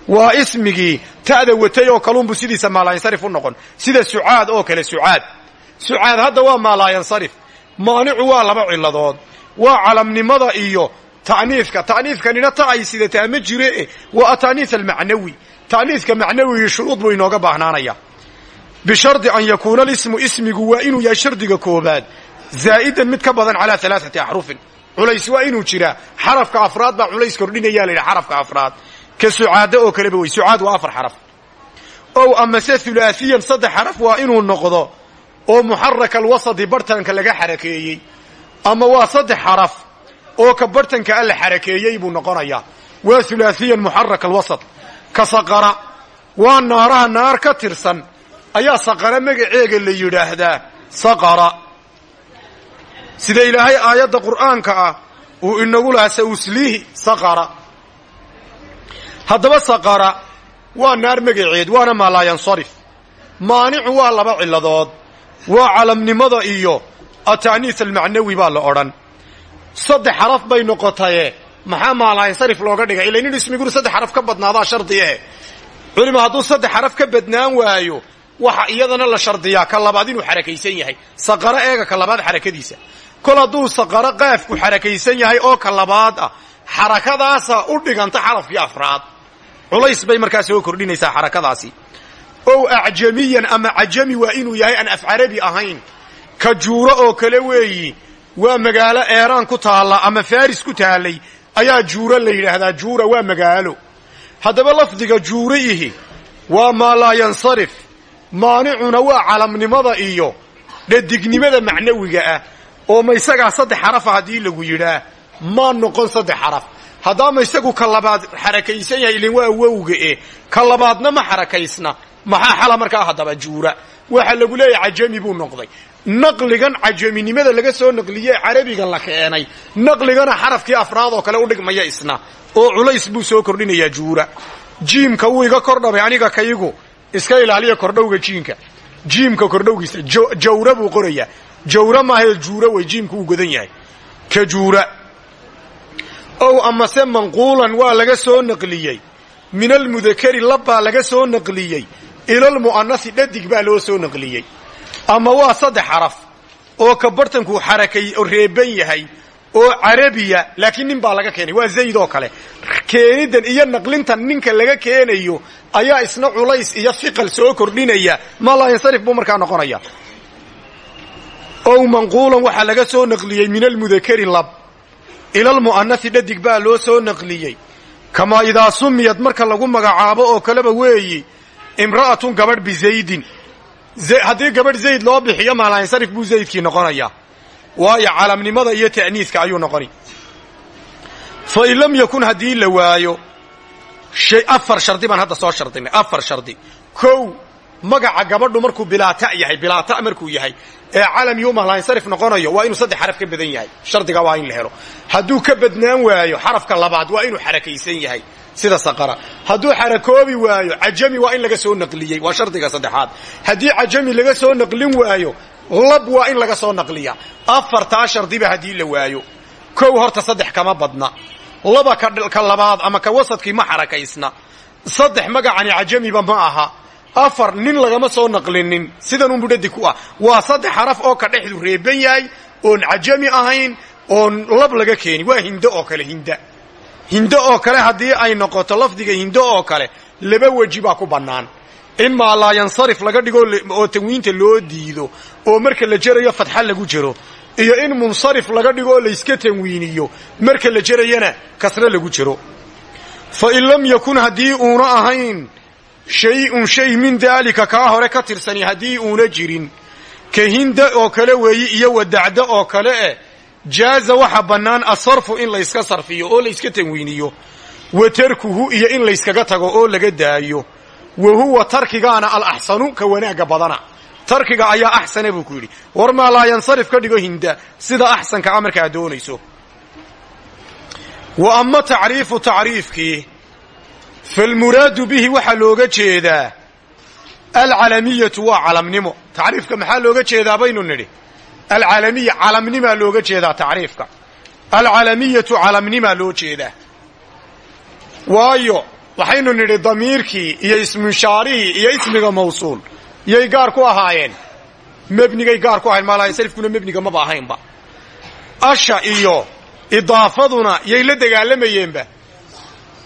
waa ismigii ta'da watay oo kaluunbu sidiisa maalaayansarif u noqon. Sida sucaad oo kale sucaad. Sucaad hadda waa maalaayansarif maanicu waa laba cilladood waa calamnimada iyo ta'niifka. Ta'niifkanina ta ay sidataa ma jire waa ataniis almacnawi. Ta'niiska macnawigii shuruud buu inooga baahnaanaya. Bishardi an yakuuna alismu ismigu waa inuu yahay shardiga koobaad. Zaa'idan mid ka badan calaa alaaati axrufin. Culays waa inuu jiraa. Xarafka afraad baa culays kordhinaya la xarafka afraad ka sucaada oo kaleba wey sucaad waa afar xaraf. Ow amase hulaasiyan saddex xaraf waa inuu noqdo oo muxaraka alwasadi bartanka laga xarakeeyey. Ama waa saddex xaraf oo ka bartanka a la xarakeeyey buu noqonayaa. Waa hulaasiyan muxaraka alwasad. Ka saqara waa naaraha naar ka tirsan. Ayaa saqara magaceega la yidhaahdaa saqara. Sida ilaahay aayadda qur'aanka ah uu inagu lahaa sausliihi saqara haddaba saqara waa naar magaceed waana maalaayansarif maanicu waa laba cilladood waa calamnimada iyo ata'niis almacnawi baa la odhan. Saddex xaraf bay noqotaye. Maxaa maalaayansarif looga dhigay? Ila nin ismigunu saddex xaraf ka badnaadaa shardi eh. Culima hadduu saddex xaraf ka badnaan waayo waxa iyadana la shardiyaa. Ka labaad inuu xarakaysan yahay. Saqaro eega ka labaad xarakadiisa. Kol hadduu saqaro qaafku xarakaysan yahay oo ka labaad ah xarakadaasa u dhiganta xarafkii afraad culays bay markaa soo kordhinaysaa xarakadaasi. Ow acjamiyan ama cajami waa inuu yahay aan af carabi ahayn. Ka juuro oo kale weeyi waa magaalo eeraan ku taalla ama faris ku taallay ayaa juuro la yidhaahdaa juura waa magaalo. Haddaba lafdiga juuro ihi waa maa laa yansarif maanicuna waa calamnimada iyo dhadignimada macnawiga ah oo ma isagaa saddex xarafa haddii lagu yidhaa maa noqon saddex xaraf haddaama isagu ka labaad xarakaysan yahay ilin waa wowga e ka labaadna ma xarakaysna. Maxaa xala markaa haddaba juura? Waxa lagu leeyahay cajami buu noqday. Naqligan cajaminimada laga soo naqliye carabiga la keenay. Naqligana xarafkii afraad oo kale u dhigmaya isna. Oo culays buu soo kordhinayaa juura. Jiimka wuu iga kordhabay aniga kaygu iska ilaaliya kordhowga jiimka. Jiimka kordhowgiisa jawra buu qorayaa. Jawra maahae juura wey jiimku uu godan yahay. Ka juura ow amase manquulan waa laga soo naqliyey. Min almudakari labbaa laga soo naqliyey. Ilalmu'anasi dhadig baa loo soo naqliyey. Ama waa saddex xaraf oo ka bartankuu xarakay oo reeban yahay oo carabiya laakiin nin baa laga keenay waa zayd oo kale. Keenidan iyo naqlintan ninka laga keenayo ayaa isna culays iyo fiqal soo kordhinaya. Ma laa yansarif buu markaa noqonaya ow manquulan waxaa laga soo naqliyey min almudakari lab ilalmu'anasi dhadig baa loo soo naqliyey. Kamaa idaa sumiyad marka lagu magacaabo oo kaleba weeyi imra'atun gabadh bizaydin haddii gabadh zayd loo bixiyo maalaayansarif buu zaydkii noqonayaa. Waayo calamnimada iyo ta'niiska ayuu noqoni fa in lam yakun haddii la waayo afar shardi baan hadda soo shardinay afar shardi. Kow magaca gabadhu markuu bilaata yahay bilaata markuu yahay ee calam iyo mahlansarif noqonayo waa inuu saddex xaraf ka badan yahay. Shardiga waa in la helo. Hadduu ka badnaan waayo xarafka labaad waa inuu xarakaysan yahay. Sida saqara. Hadduu xarakoobi waayo cajami waa in laga soo naqliyey. Waa shardiga saddexaad. Haddii cajami laga soo naqlin waayo lab waa in laga soo naqliya. Afartaa shardiba haddii la waayo. Kow horta saddex kama badna. Laba ka labaad ama ka wasadkii ma xarakaysna. Saddex magacani cajamiba ma aha afar nin lagama soo naqlinin. Sidan unbu dhadig ku ah. Waa saddex xaraf oo ka dhexdu reeban yahay oon cajami ahayn oon lab laga keeni waa hindo oo kale hinda. Hindo oo kale haddii ay noqoto lafdiga hindo oo kale laba weji baa ku bannaan. In maalaayansarif laga dhigo oo tanwiinta loo diido oo marka la jerayo fatxa lagu jero iyo in munsarif laga dhigo oo layska tanwiiniyo marka la jerayana kasre lagu jero fa in lam yakun haddii uuna ahayn shay-un shay min daalika kaa hore ka tirsani haddii uuna jirin ka hinda oo kale weeyi iyo wadacda oo kale eh jaaza waxa bannaan asarfu in layska sarfiyo oo layska tanwiiniyo wa tarkuhu iyo in layskaga tago oo laga daayo wa huwa tarkigaana alaxsanu ka wanaagga badana tarkiga ayaa axsana buu ku yidhi war maa laa yansarif ka dhigo hinda sida axsanka a doonayso wa ama tacriifu tacriifkii falmuraadu bihi waxaa looga jeedaa alcalamiyatu waa calamnimo tacriifka maxaa looga jeedaa baynu nidhi alcalamiya calamnimaa looga jeedaa tacriifka alcalamiyatu calamnimaa loo jeedaa waayo waxaynu nidhi damiirkii iyo ismushaarihii iyo ismiga mawsuul yay gaar ku ahaayeen mebnigay gaar ku ahayen maalansarifkuna mebniga maba ahaynba asha iyo idaafaduna yay la dagaalamayeenba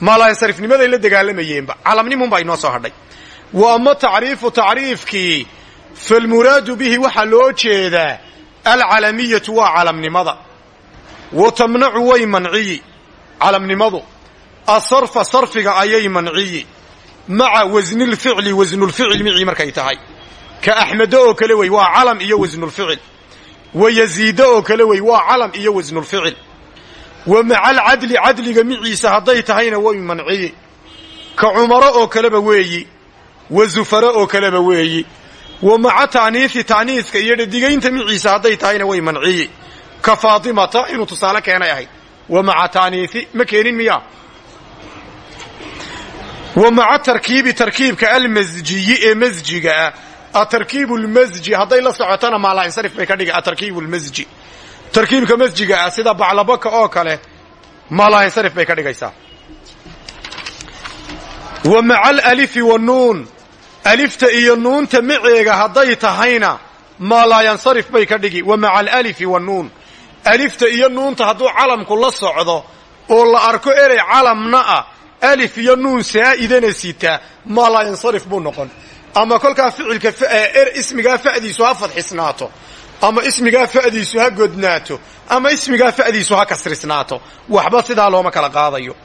maalansarifnimaday la dagaalamayeenba calamnimunbaa inoo soo hadhay. Wa ama tacriifu tacriifkii? Falmuraadu bihi waxaa loo jeedaa alcalamiyatu waa calamnimada wa tamnacu way manciyi calamnimadu asarfa sarfiga ayay manciyi maca wasnilficli wasnulficil micii markay tahay. Ka axmedo oo kale wey waa calam iyo wasnulficil wa yaziida oo kale wey waa calam iyo wasnulficil wa maca alcadli cadliga miciisa hadday tahayna way manciyi ka cumaro oo kaleba weeyi. Wa zufaro oo kaleba weeyi. Wa maca ta'niisi ta'niiska iyo dhadigaynta miciisa hadday tahayna way manciyi ka faatimata inuu tusaale keenay ahayd wa maca ta'niisi ma keenin miyaa wa maca tarkiibi tarkiibka almasjiyi ee masjiga ah tarkiibka masjiga ah sida baclabaka oo kale maalansarif bay ka dhigaysaa. Wa maca alalifi wannuun alifta iyo nuunta maceega hadday tahayna maalaayansarif bay ka dhigi. Wa maca alalifi wannuun alifta iyo nuunta hadduu calamku la socdo oo la arko erey calamna ah alif iyo nuun saa'idana sitaa maalaayansarif buu noqon. Ama kolkaa ficilka ismigaa fa'diisu ha fadxisnaato ama ismigaa fa'diisu ha godnaato. Ama ismigaa fa'diisu ha kasrisnaato. Waxba sidaa looma kala qaadayo.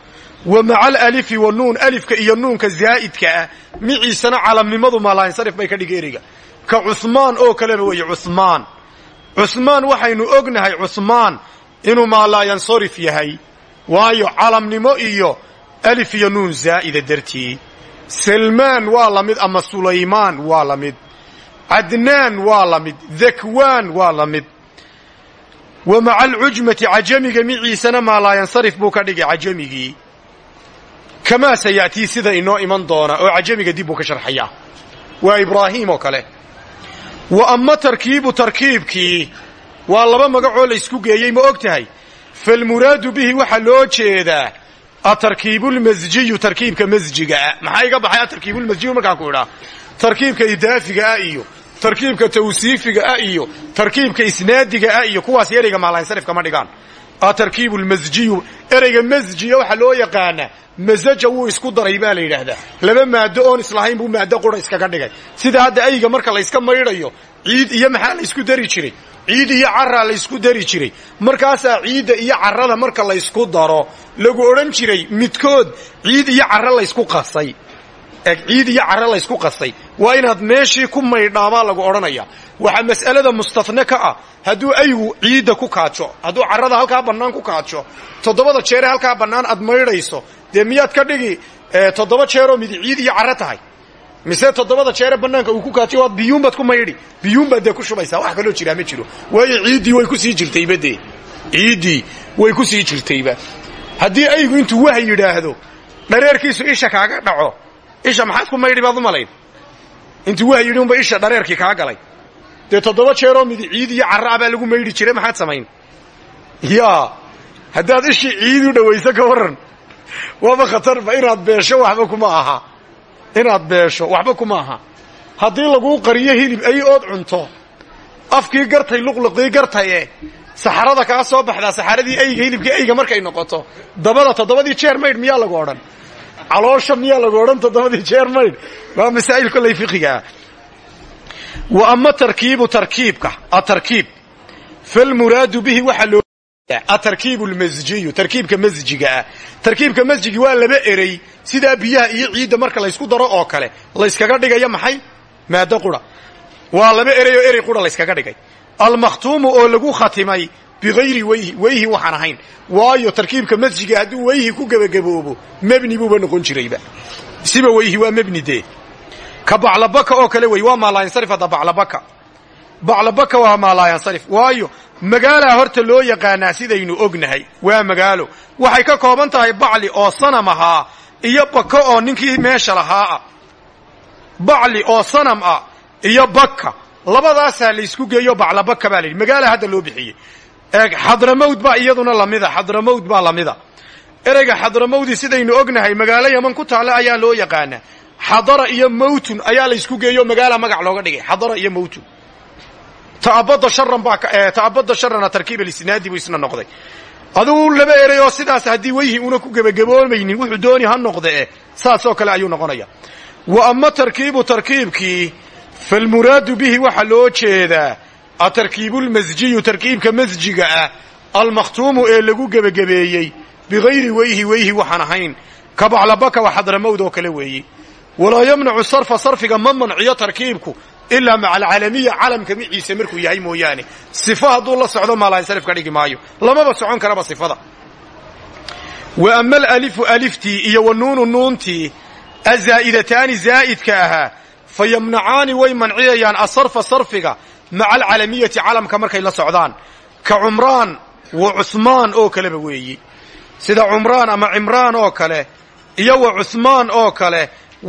Wa maca alalifi wanuun alifka iyo nuunka zaa'idka ah miciisana calamnimadu maalaayansarif bay ka dhigi eriga. Ka cuhmaan oo kaleba weeye cuhmaan cuhmaan waxaynu ognahay cuhmaan inuu maalaayansarif yahay. Waayo calamnimo iyo alif iyo nuun zaa'ida dartii. Salmaan waa la mid ama sulaymaan waa la mid cadnaan waa la mid dakwaan waa la mid. wa maca alcujmati cajamiga miciisana maalaayansarif buu ka dhigay cajamigii kamaa saya'tii sida inoo iman doona oo cajamiga dib buu ka sharxayaa waa ibraahiim oo kale wa ama tarkiibu tarkiibkii waa laba magacoo la ysku geeyey ma og tahay falmuraadu bihi waxaa loo jeedaa atarkiibulmasjiyu tarkiibka masjiga ah maxaa iga baxay atarkiibulmasjiyu markaan ku idhaa tarkiibka idaafiga ah iyo tarkiibka tawsiifiga ah iyo tarkiibka isnaadiga ah iyo kuwaas ereyga maalansarif kama dhigaan. Atarkiibu lmasjiyu ereyga masjiya waxaa loo yaqaanaa masaja wuu isku daray baa la yidhaahdaa. Laba maado oon islahayn buu maado qura iskaga dhigay. Sida hadda ayga marka layska maydhayo ciid iyo maxaa laysku dari jiray? Ciid iyo carraa laysku dari jiray. Markaasaa ciidda iyo carrada marka laysku daro lagu odhan jiray midkood ciid iyo carro laysku qasay eg ciid iyo carro laysku qasay waa inaad meeshii ku maydhaamaa lagu odhanaya. Waxaa mas'alada mustahne ka ah hadduu aygu ciidda ku kaajo hadduu carrada halkaa bannaan ku kaajo toddobada jeere halkaa bannaan aad maydhayso dee miyaad ka dhigi toddoba jeeroo midi ciid iyo carro tahay? Mise toddobada jeere bannaanka uu ku kaajiyo waad biyuunbaad ku maydhi? Biyuunbaad dee ku shubaysaa? Wax kaloo jiraa ma jiro. Waayo ciiddii way ku sii jirtayba dee. Ciiddii way ku sii jirtayba. Haddii aygu intuu waha yidhaahdo dhareerkiisu isha kaaga dhaco isha maxaad ku maydhi baad u malayn intuu waha yidhi unba isha dhareerkii kaa galay. Dee toddoba jeeroo midi ciid iyo carra baa lagu maydhi jiray maxaad samayn? Yaa haddaad ishii ciid u dhawayso ka warran waaba khatarba inaad beesho waxba kuma aha. Inaad beesho waxba kuma aha. Haddii laguu qariyo hilib ay ood cunto afkii gartay luqluqdii gartaye saxarada kaa soo baxdaa saxaradii ayga hilibkii ayga markay noqoto dabada toddobadii jeer maydh miyaa lagu odhan caloosha miyaa lagu odhan toddobadii jeer waa masaa'il kollay fiqigaa wa ama tarkiibu tarkiibka atarkiib falmuraadu bihi waxaa loo atarkiib lmasjiyu tarkiibka masjiga ah tarkiibka masjigi waa laba erey sidaa biyaha iyo ciidda marka laysku daro oo kale layskaga dhigayo maxay maado qura waa laba erey oo erey qura layskaga dhigay almakhtuumu oo lagu khatimay bigayri weyhi weyhi waxaan ahayn waayo tarkiibka masjiga hadduu weyhi ku gebagaboobo mebni buuba noqon jirayba siba weyhi waa mebni dee ka baclabaka oo kale wey waa maalaayansarif hadda baclabaka baclabaka waa maalaayansarif waayo magaalaa horta loo yaqaanaa sidaynu ognahay waa magaalo waxay ka kooban tahay bacli oo sanam ahaa iyo baka oo ninkii meesha lahaa ah bacli oo sanam ah iyo baka labadaasaa laysku geeyo baclabaka baa la yidhi hadda loo bixiyey xadramawd baa iyaduna lamida xadramawd baa lamida. Ereyga xadramawdi sidaynu ognahay magaalo yaman ku taalla ayaa loo yaqaanaa. Xadara iyo mawtun ayaa laysku geeyo magaala magac looga dhigay. Xadara iyo mawtun. Ta'abada sharan baa ta'abada sharana tarkiib alisnaadi buu isna noqday. Aduu laba erey oo sidaas haddii weyhi una ku gebagaboomaynin wuxuu dooni ha noqde eh saasoo kale ayuu noqonaya. Wa ama tarkiibu tarkiibkii falmuraadu bihi waxaa loo jeedaa atarkiibulmasjiyu tarkiibka masjiga ah almakhtuumu ee lagu gebagabeeyey bigayri weyhi weyhi waxaan ahayn ka baclabaka wa xadramawd oo kale weeyi walaa yamnacu sarfa sarfiga ma manciyo tarkiibku ilaa maca alcalamiya calamka miciisa markuu yahay mooyaane sifo hadduu la socdo maalaansarif ka dhigi maayo lamaba socon karaba sifada wa ama alalifu aliftii iyo wa nuunu nuuntii azaa'idataani zaa'idka ahaa fa yamnacaani way manciyayaan asarfa sarfiga maca alcalamiyati calamka markay la socdaan. Ka cumraan wa cuhmaan oo kaleba weeyi. Sida cumraan ama cimraan oo kale iyo wa cuhmaan oo kale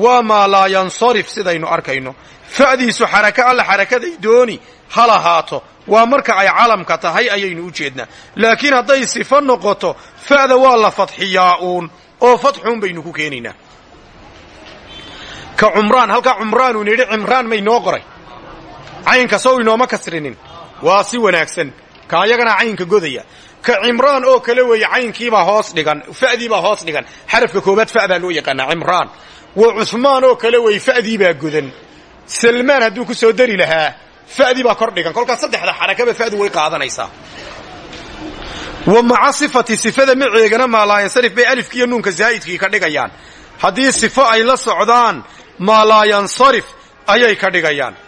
waa maa laa yansarif sidaynu arkayno. Fa'diisu xarake alla xarakaday dooni ha lahaato. Waa marka ay calamka tahay ayaynu u jeednaa laakiin hadday sifo noqoto fa'da waa la fadxiyaa uun oo fadxuun baynu ku keenaynaa ka cumraan halkaa cumraan uuna yidhi cimraan may noo qoray caynka sow inooma kasrinin. Waa si wanaagsan. Ka ayagana caynka godaya. Ka cimraan oo kale weeye caynkiibaa hoos dhigan fa'diibaa hoos dhigan. Xarafka koobaad fa loo yaqaanaa cimraan. Wa cuhmaan oo kale weeye fa'diibaa godan. Salmaan hadduu ku soo dari lahaa fa'dii baa kor dhigan. Kolkaas saddexda xarakaba fa'du way qaadanaysaa. Wa maca sifati sifada maceegana maalaayansarif bay alifkiiyo nuunka zaa'idkii ka dhigayaan. Haddii sifo ay la socdaan maalaayansarif ayay ka dhigayaan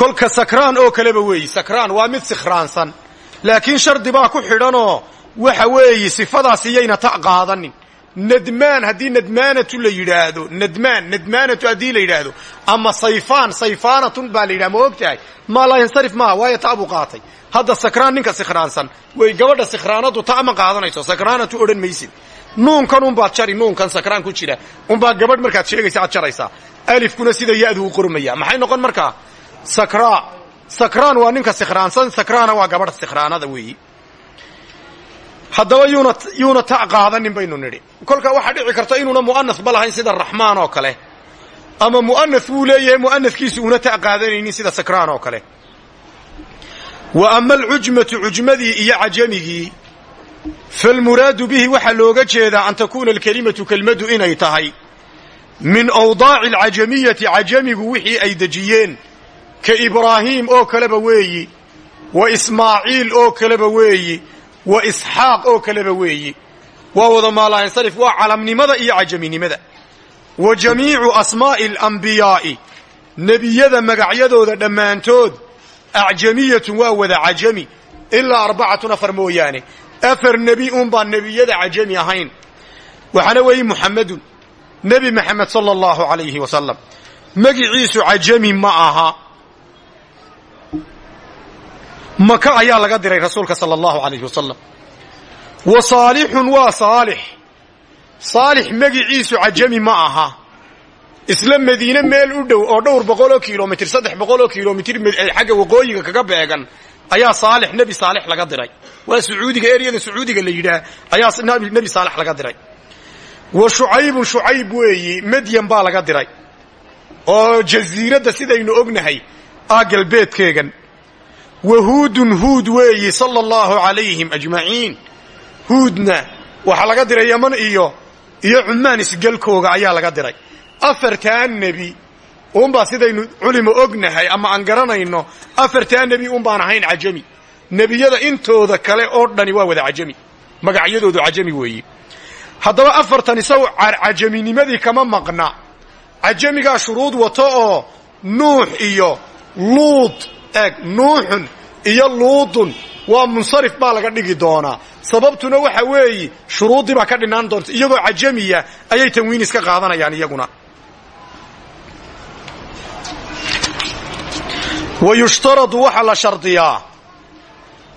kolka sakraan oo kaleba weeyi. Sakraan waa mid sikhraansan laakiin shardi baa ku xidhanoo waxa weeyi sifadaas iyayna ta qaadanin. Nadmaan haddii nadmaanatu la yidhaahdo nadmaan nadmaanatu haddii la yidhaahdo ama sayfaan sayfaanatun baa la yidhaha ma og tahay? Maa laa yansarif maaha ta buu qaatay. Hadda sakraan ninka sikhraansan way gabadha sikhraanadu ta ma qaadanayso sakraanatu odhan maysid. Nuunkan unbaad jari nuunkan sakraan ku jira. Unbaa gabadh markaad sheegaysa aad jaraysaa. Alifkuna sida ya'du maxay noqon markaa sakraa sakraan waa ninka sikhraansan sakraana waa gabadha sikhraanada weeyi. Haddaba yuuna yuuna ta qaadanin baynu nidhi. Kolkaa waxaa dhici karta inuuna mu'anas ba sida raxmaan oo kale. Ama mu'anas wuu leeyahay mu'anaskiisu una ta qaadanaynin sida sakraan oo kale. Wa ama alcujmatu cujmadii iyo cajamigii falmuraadu bihi waxaa looga jeedaa an takuuna alkelimatu kelmadu inay tahay. Min awdaaci alcajamiyati cajamigu wixii ay dejiyeen ka ibraahiim oo kaleba weeyi wa ismaaciil oo kaleba weeyi wa isxaaq oo kaleba weeyi waa wada maalaansarif waa calamnimada iyo cajaminimada wa jamiicu asmaa'i alambiyaa'i nebiyada magacyadooda dhammaantood acjamiyatun waa wada cajami. Ilaa arbacatun afar mooyaane. Afar nebi uun baan nebiyada cajami ahayn. Waxaana weeye muxamedun nebi maxamed sala alayhi wasalam magiciisu cajami ma aha maka ayaa laga diray rasuulka sala allahu alayhi wasalam wa saalixun waa saalix. Saalix magiciisu cajami ma aha. Isla madiine meel u dhow oo dhowr boqoloo kilomitr saddex boqoloo kilomitr xagga waqooyiga kaga beegan ayaa saalix nebi saalix laga diray. Waa sacuudiga eryada sacuudiga la yidhaah ayaa nebi saalix laga diray. Wa shucaybun shucayb weeyi madyan baa laga diray. Oo jasiiradda sidaynu ognahay ah galbeedkeegan wa huudun huud weeyi sala allahu calayhim ajmaciin. Huudna waxaa laga diray yaman iyo iyo cumaan isgelkooga ayaa laga diray. Afartaa nebi uunbaa sidaynu culimo ognahay ama aan garanayno afartaa nebi un baan ahayn cajami. Nebiyada intooda kale oo dhani waa wada cajami. Magacyadoodu cajami weeye haddaba afartan isagu cajaminimadii kama maqna. Cajamigaa shuruud wato oo nuux iyo luud eeg nuuxun iyo luudun. Waa munsarif baa laga dhigi doonaa. Sababtuna waxa weeye shuruuddii baa ka dhinaan doonta iyagoo cajamiya ayay tanwiin iska qaadanayaan iyaguna. Wa yushtaradu waxaa la shardiyaa.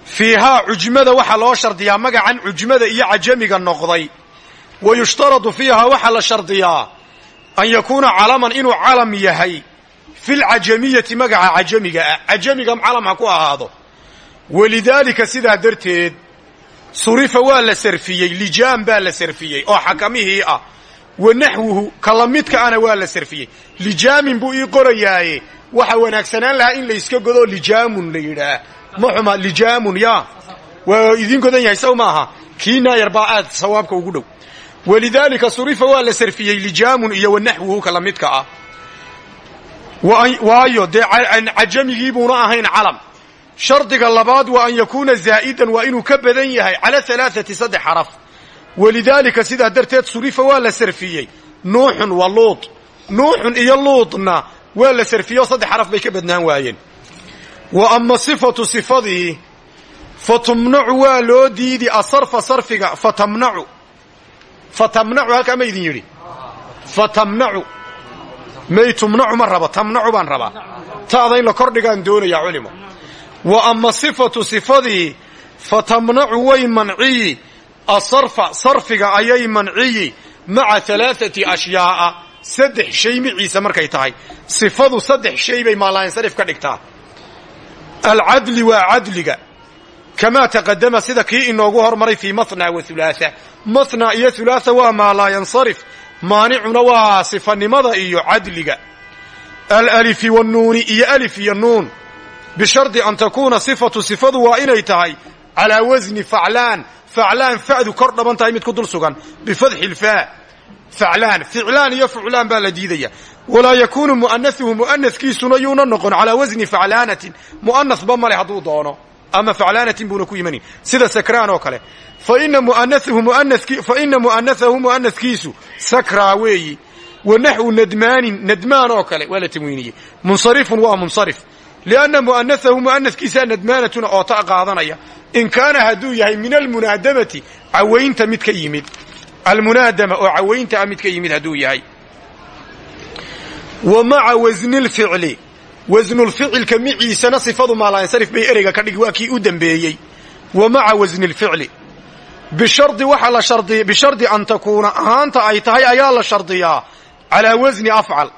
Fiihaa cujmada waxaa loo shardiyaa magacan cujmada iyo cajamiga noqday. Wa yushtaradu fiihaa waxaa la shardiyaa an filcajamiyati magaca cajamiga ah. Cajamiga calam ha ku ahaado. Walidaalika sidaa darteed surifa waa la sarfiyey lijaam baa la sarfiyey oo xakamihii ah. Wa naxwuhu ka lamidka ana waa la sarfiyey. Lijaamin buu ii qorayaaye. Waxa wanaagsanaan lahaa in layska godo lijaamun la yidhaah. Ma xuma lijaamun ya waa idiin godan yahay saw maaha kiinaa yar baa waayo dee cajamigii buuna ahayn calam. Shardiga labaad waa an yakuuna zaa'idan waa inuu ka badan yahay cala alaaati saddex xaraf. Walidaalika sidaa darteed surifa waa la sarfiyey. Nuuxun wa luud nuuxun iyo luudna waa la sarfiyey oo saddex xaraf bay ka badnaan waayeen. Wa ama sifatu sifadii fa tumnacu waa loo diidi asarfa sarfiga fa tamnacu fa tamnacu halkaa ma idin yidhi. Fa may tumnacu ma rabo tamnacu baan rabaa taada in la kordhigaan doonayaa culimo. Wa ama sifatu sifadii fa tamnacu way manciyi asarfa sarfiga ayay manciyi maca alaaati ashyaa'a. Saddex shay miciisa markay tahay. Sifadu saddex shay bay maalayansarif ka dhigtaa. Alcadli waa cadliga. Kamaa taqadama sida kii inoogu hormaray fii mathnaa wa hulaaa mathnaa iyo hulaaa waa maalaayansarif maanicuna waa sifanimada iyo cadliga. Alalifi wannuuni iyo alif iyo nuun. Bishardi an takuuna sifatu sifadu waa inay tahay calaa wasni faclaan. Faclaan fa'du kor dhaban tahay mid ku dul sugan. Bifadxi lfaa faclaan ficlaan iyo fuclaan baa la diidaya. Walaa yakuunu mu'anasuhu mu'anaskiisuna yuuna noqon calaa wasni faclaanatin. Mu'anasba male hadduu doono. Ama faclaanatin buuna ku imanin. Sida sakraan oo kale fa ina mu'anasahu mu'anaskiisu sakraa weeyi wa naxwu nadmaanin nadmaan oo kale waa la tanwiiniyey munsarifun waa munsarif. Lianna mu'anasahu mu'anaskiisaa nadmaanatuna oo ta qaadanaya in kaana hadduu yahay min almunaadamati cawaynta mid ka yimid. Almunaadama oo cawaynta a mid ka yimid hadduu yahay. Wa maca wasni lficli wasnulficilka miciisana sifadu maalayansarif bay ereyga ka dhigi waa kii bishardi waxaa la shardiya bishardi an takuuna ahaanta ay tahay ayaa la shardiyaa calaa wasni afcal.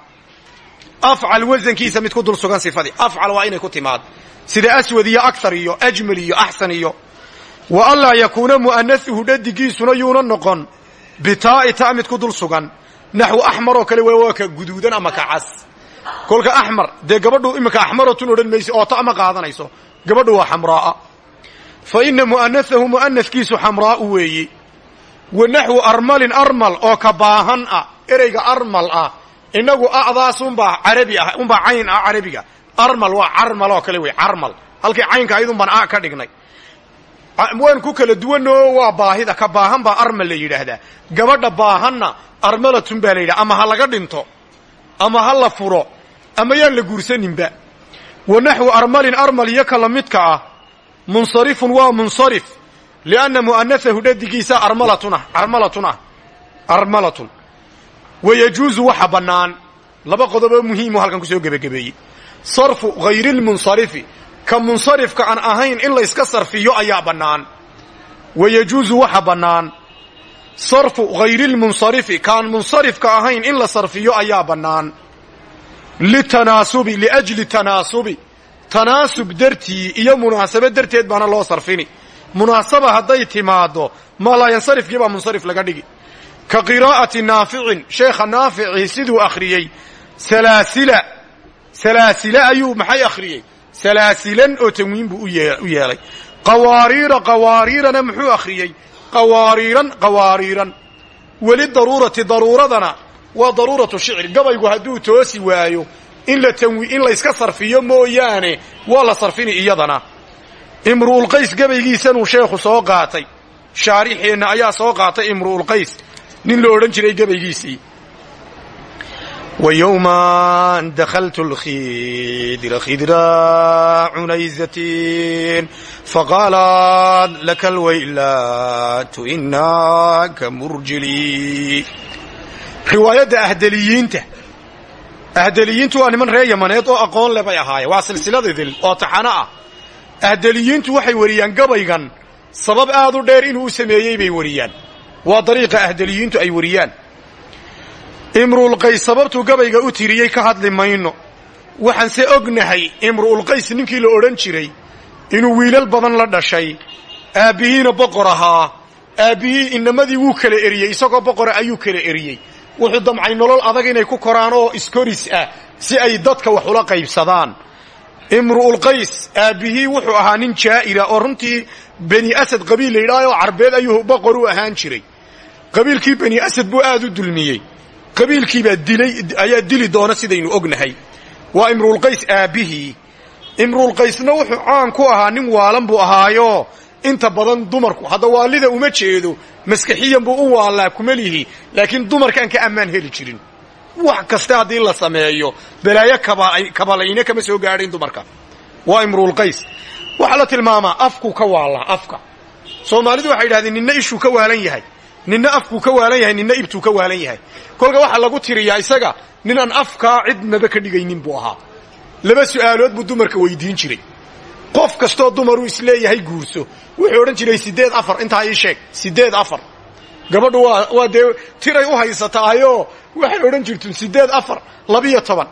Afcal wasankiisa mid ku dul sugan sifadii. Afcal waa inay ku timaad. Sida aswad iyo akthar iyo ajmal iyo axsan iyo. Wa anlaa yakuuna mu'anasuhu dhadigiisuna yuuna noqon. Bitaa'i ta mid ku dul sugan. Naxwu axmar oo kale waa ka guduudan ama ka cas. Kolka axmar dee gabadhu iminka axmarotun odhan mayso oo ta ma qaadanayso. Gabadhu waa xamraa'a fa ina mu'anasahu mu'anaskiisu xamraa'u weeye wa naxwu armalin armal oo ka baahan ah ereyga armal ah inagu a'daas unbaa carabi ah unbaa cayn ah carabiga. Armal waa carmal oo kale wey carmal. Halkii caynka aydun baan a ka dhignay. Waan ku kala duwanoo waa baahida. Ka baahan baa armal la yidhaahdaa. Gabadha baahanna armalatun baa la yidhaha ama ha laga dhinto ama ha la furo ama yaan la guursaninba. Wa naxwu armalin armal iyo ka la midka ah munsarifun waa munsarif. Lianna mu'anasahu dhadigiisa armalatun armalatun. Ah armalatun wayajuusu waxa bannaan. Laba qodoboo muhiimu halkan ku soo gebagabeeyey sarfu hayrilmunsarifi ka munsarifka aan ahayn in layska sarfiyo ayaa bannaan. Wayajuusu waxa bannaan. Sarfu hayrilmunsarifi kaan munsarifka ahayn in la sarfiyo ayaa bannaan. Litanaasubi liajli tanaasubi tanaasub dartii iyo munaasabo darteed baana loo sarfini. Munaasaba hadday timaaddo maalaayansarifkii baa munsarif laga dhigi. Ka qiraa'ati naaficin sheekha naafici siduu akhriyey. Salaasila salaasila ayuu maxay akhriyey? Salaasilan oo tanwiin buu u yeelay. Qawaariira qawaariirana muxuu akhriyey? Qawaariiran qawaariiran. Weli daruurati daruuradana waa daruuratu shicri. Gabaygu hadduu toosi waayo in la tanwi in layska sarfiyo mooyaane waa la sarfini iyadana. Imru'ulqays gebaygiisanuu sheekhu soo qaatay. Shaarixeenna ayaa soo qaatay imru'ulqays nin lo odhan jiray gebaygiisii wa yowma dakaltu lkhidra khidra cunaysatin faqaalat laka lwaylatu inaaka murjilii. Riwaayadda ahdaliyiinta ahdeliyiintu waa niman reer yamaneed oo aqoon le bay ahaayeen. Waa silsilada idil oo taxano ah. Ahdeliyiintu waxay wariyaan gabaygan. Sabab aad u dheer inuu u sameeyey bay wariyaan. Waa dariiqa ahdeliyiintu ay wariyaan. Imru'ulqays sababtuu gabayga u tiriyey ka hadli mayno. Waxaanse ognahay imru'ulqays ninkii la odhan jiray inuu wiilal badan la dhashay. Aabbihiina boqor ahaa. Aabbihii inamadii wuu kala eriyey isagoo boqora ayuu kala eriyey wuxuu damcay nolol adag inay ku koraan oo iskoris ah si ay dadka wax ula qaybsadaan. Imru'ulqays aabbihii wuxuu ahaa nin jaa'ira oo runtii beni asad qabiil la yidhaah oo carbeed ayuu boqor u ahaan jiray. Qabiilkii beni asad buu aad u dulmiyey. Qabiilkiibaa dilay ayaa dili doona sidaynu ognahay. Waa imru'ulqays aabbihii imru'ulqaysna wuxuu caan ku ahaa nin waalan buu ahaayo inta badan dumarku hadda waalida uma jeedo maskaxiyan buu u waallaa kuma lihi laakiin dumarkaan ka ammaan heli jirin. Wax kasta haddii la sameeyo balaayo kabalayne kama soo gaadhayn dumarka. Waa imru'ulqays waxaa la tilmaamaa afkuu ka waallaa afka. Soomaalidu waxay yidhahdeen ninna ishuu ka waalan yahay. Ninna afkuu ka waalan yahay ninna ibtuu ka waalan yahay. Kolka waxaa lagu tiriyaa isaga ninaan afkaa cidnaba ka dhigaynin buu ahaa. Laba su'aalood buu dumarka weydiin jiray qof kastoo dumaruu is leeyahay guurso. Wuxuu odhan jiray siddeed afar. Intaa ii sheeg siddeed afar. Gabadhu waa dee tiray u haysataayoo waxay odhan jirtun siddeed afar labiyo toban.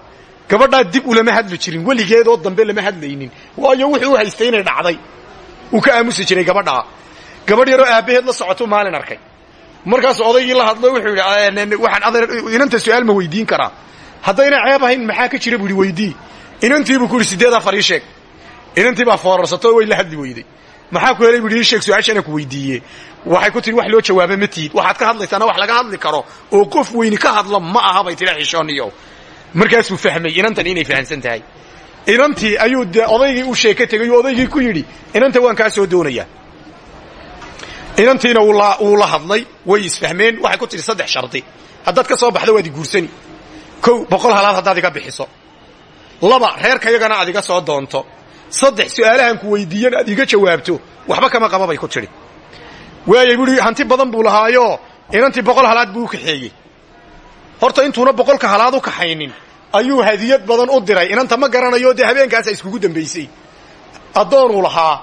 Gabadhaa dib ulama hadli jirin weligeedoo dambe lama hadlaynin. Waayo wuxuu u haystay inay dhacday. Uu ka aamusi jiray gabadhaa. Gabadh yaroo aabbaheed la socotuu maalin arkay. Markaas odaygii la hadlo wuxuu yidhi waxaan inanta su'aal ma weydiin karaa. Haddayna ceeb ahayn maxaa ka jira? buu weydii. Inantiibuu ku yidhi siddeed afar ii sheeg inantii baa foorarsato way la hadli weyday. Maxaa ku helay bu ii sheeg ku weydiiye waxay ku tihi wax loo jawaaba ma tiid waxaad ka hadlaysaana wax laga hadli karo. Oo qof weyni ka hadla ma aha bay tihi xishooniyo markaasuu fahmay inantan inay fahamsan tahay. Inantii ayuu odaygii u sheeko tegay odaygii ku yidhi inanta waan kaa soo doonayaa. Inantiina wuu la hadlay way isfahmeen. Waxay ku tihi saddex shardi. Haddaad ka soo baxdo waad i guursani. Kow boqol halaad haddaad iga bixiso. Laba reerkayagana aad soo doonto saddex su'aalahan ku weydiiyan aad iga jawaabto waxba kama qaba bay ku tidhi. Waayay buuhi hanti badan buu lahaayo inantii boqol halaad buu u kaxeeyey horta intuuna boqolka halaad u kaxaynin ayuu hadiyad badan u diray. Inanta ma garanayo dee habeenkaasa iskugu dambaysay. Addoonuu lahaa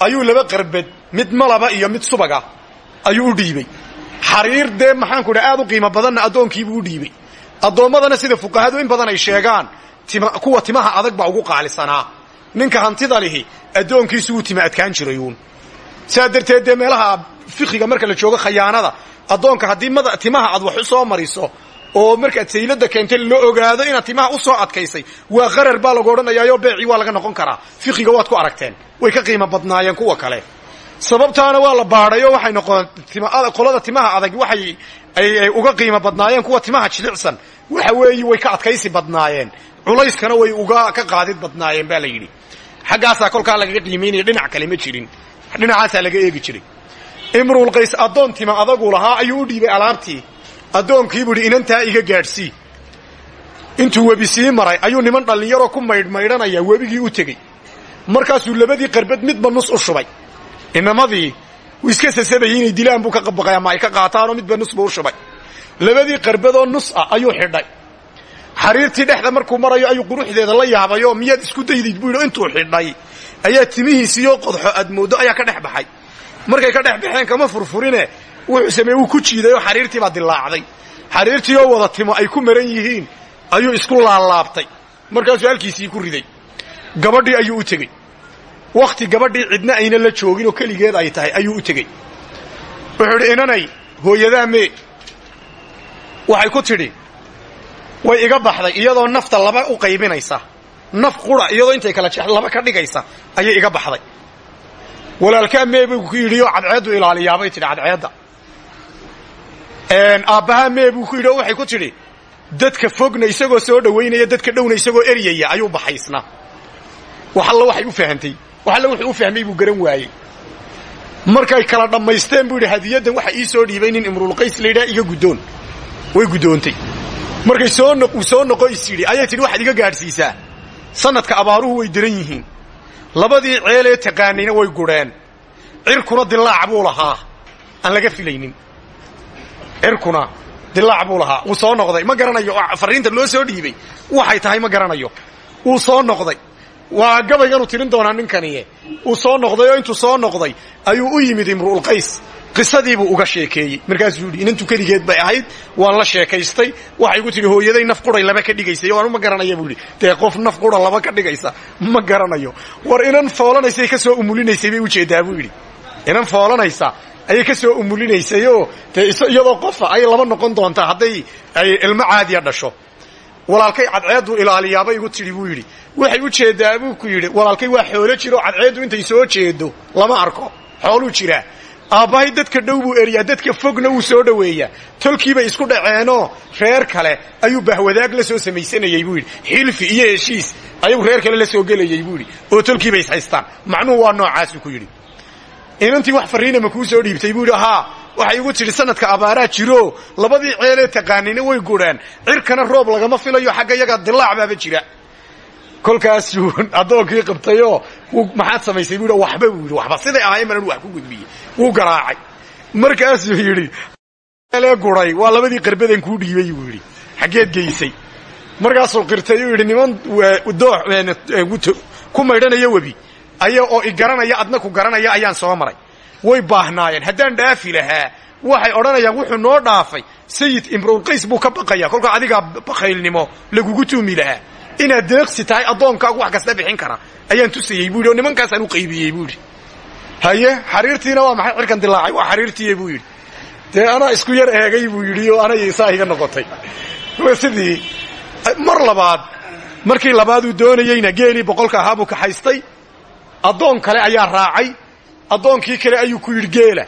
ayuu laba qarbad mid malaba iyo mid subaga ayuu u dhiibey xariir dee maxaanku dha aad u qiimo badanna addoonkiibuu u dhiibey addoommadana sida fuqahadu in badan ay sheegaan kuwa timaha adag baa ugu qaalisanaa ninka hantida lihi addoonkiisu wuu tima adkaan jirayuun saa darteed meelaha fikiga marka la joogo khayaanada addoonka haddii timaha aad wax u soo mariso oo markaad saylada keentay la ogaado inaad timaha u soo adkaysay waa qarar baa lagu odhanayaayo beecii waa laga noqon karaa. Fikiga waad ku aragteen way ka qiimo badnaayeen kuwa kale. Sababtaana waa la baadhayo waxay noqon qolada timaha adag waxay ay uga qiimo badnaayeen kuwa timaha jilicsan. Waxa weeye way ka adkaysi badnaayeen. Culayskana way uga ka qaadid badnaayeen baa la yidhi xaggaasaa kolkaa lagaga qiimaynaya dhinac kale ma jirin. Dhinacaasaa laga eegi jiray. Imruulqays addoon tima adagu lahaa ayuu u dhiibay alaabtii. Addoonkiibuu idhi inantaa iga gaadhsii intuu webi sii maray ayuu niman dhallinyaroo ku maydhmaydhanaya webigii u tegey. Markaasuu labadii qarbad midba nus u shubay. Inamadii iska sasabayay inay dilaan buu ka qabaqay ama ay ka qaataanoo midba nus buu u shubay. Labadii qarbadoo nus ah ayuu xidhay xariirtii dhexda markuu marayo ayuu quruxdeeda la yaabayoo miyaad isku daydayd buu yidhi intuu xidhay ayaa timihiisiiyo qodxo aad mooddo ayaa ka dhex baxay. Markay ka dhex baxeen kama furfurine wuxuu sameeye wuu ku jiiday oo xariirtii baa dilaacday xariirtii oo wada timo ay ku maran yihiin ayuu isku laalaabtay. Markaasuu halkiisii ku riday. Gabadhii ayuu u tegey. Wakhti gabadhii cidna ayna la joogin oo keligeed ay tahay ayuu u tegey. Wuxuu idhi inanay hooyadaa mee. Waxay ku tidhi way iga baxday iyadoo nafta laba u qaybinaysa. Naf qura iyadoo intay kala jeex laba ka dhigaysa ayay iga baxday. Walaalkaa mee buu ku yidhi oo cadceeddu ilaaliyaabay tidhi cadceedda. Aabbahaa mee buu ku yidhi oo waxay ku tidhi dadka fogna isagoo soo dhowaynaya dadka dhowna isagoo eryaya ayuu baxaysna. Wax alla waxay u fahantay wax alla wuxuu u fahmay buu garan waayey. Markay kala dhammaysteen buu yidhi hadiyaddan waxa ii soo dhiibay nin imrulqays la yidhaha iga guddoon. Way guddoontay markay soo soo noqo is yidhi ayay tidhi waxaad iga gaadhsiisaa sanadka abaaruhu way diran yihiin. Labadii ceelee taqaanayna way gudheen. Cirkuna dilaac buu lahaa. Aan laga filaynin. Cirkuna dilaac buu lahaa. Wuu soo noqday. Ma garanayo fariinta loo soo dhiibay. Waxay tahay ma garanayo. Wuu soo noqday. Waa gabayganuu tirin doonaa ninkaniye. Uu soo noqday oo intuu soo noqday ayuu u yimid imru'ulqays qisadiibuu uga sheekeeyey. Markaasuu yidhi inantu keligeed bay ahayd waan la sheekaystay. Waxay gu tidhi hooyaday naf quray laba ka dhigaysay. Waanu ma garanaya buu qof naf qura laba ka dhigaysa ma garanayo. War inan foolanaysay ka soo umulinaysay bay ujeeddaa buu yidhi. Inan foolanaysa ayay ka soo umulinaysayoo dee iyadoo qofa ayay laba noqon doontaa hadday ay ilmo caadiya dhasho. Walaalkay cadceedduu ilaaliyaabay igu tidhi buu yidhi. Waxay u jeeddaa buu ku yidhi. Walaalkay waa xoolo jiro cadceeddu intay soo jeedo lama arko xooluu jiraa aabbahay dadka dhow buu eriyaa dadka fogna wuu soo dhoweeyaa. Tolkiibay isku dhaceenoo reer kale ayuu bahwadaag la soo samaysanayey buu yidhi. Xilfi iyo heshiis ayuu reer kale la soo gelayey buu yidhi. Oo tolkiibay ishaystaan macnuhu waa noocaasuu ku yidhi. Inantii wax farriina ma kuu soo dhiibtay buu yidhi haa waxay igu tidhi sanadka abaaraa jiro. Labadii ceelee taqaanina way gudhaan cirkana roob lagama filayo xagga yaga dilaac baaba jira kolkaasuu addoonkii qabtayoo maxaad samaysay buu waxba buu yidhi waxba siday ahay manan wax ku gudbiyey. Wuu garaacay. Markaasuu yidhi lee guray waa labadii qarbadan kuu dhiibay buu yidhi. Xaggeed geysay. Markaasuu qirtay uu yidhi niman doox ku maydhanaya webi. Aya oo i garanaya adna ku garanaya ayaan soo maray. Way baahnaayeen. Haddaan dhaafi lahaa waxay odhanayaan wuxuu noo dhaafay. Sayid imrulqays buu ka baqaya kolkaa adigaa bakhaylnimo lagugu tuumi lahaa inaad deeqsi tahay addoonkaagu wax kasta bixin kara. Ayaan tusayey buu yidhi oo nimankaasaan u qaybiyey buu haye xariirtiina waa maxay? Cirkan dilaacay waa xariirtiiye buu yidhi. Dee anaa isku yar eegay buu yidhi oo anay saa iga noqotay. Sidii mar labaad markii labaaduu doonayeyna geelii boqolka ahaa buu kaxaystay addoon kale ayaa raacay. Addoonkii kale ayuu ku yidhi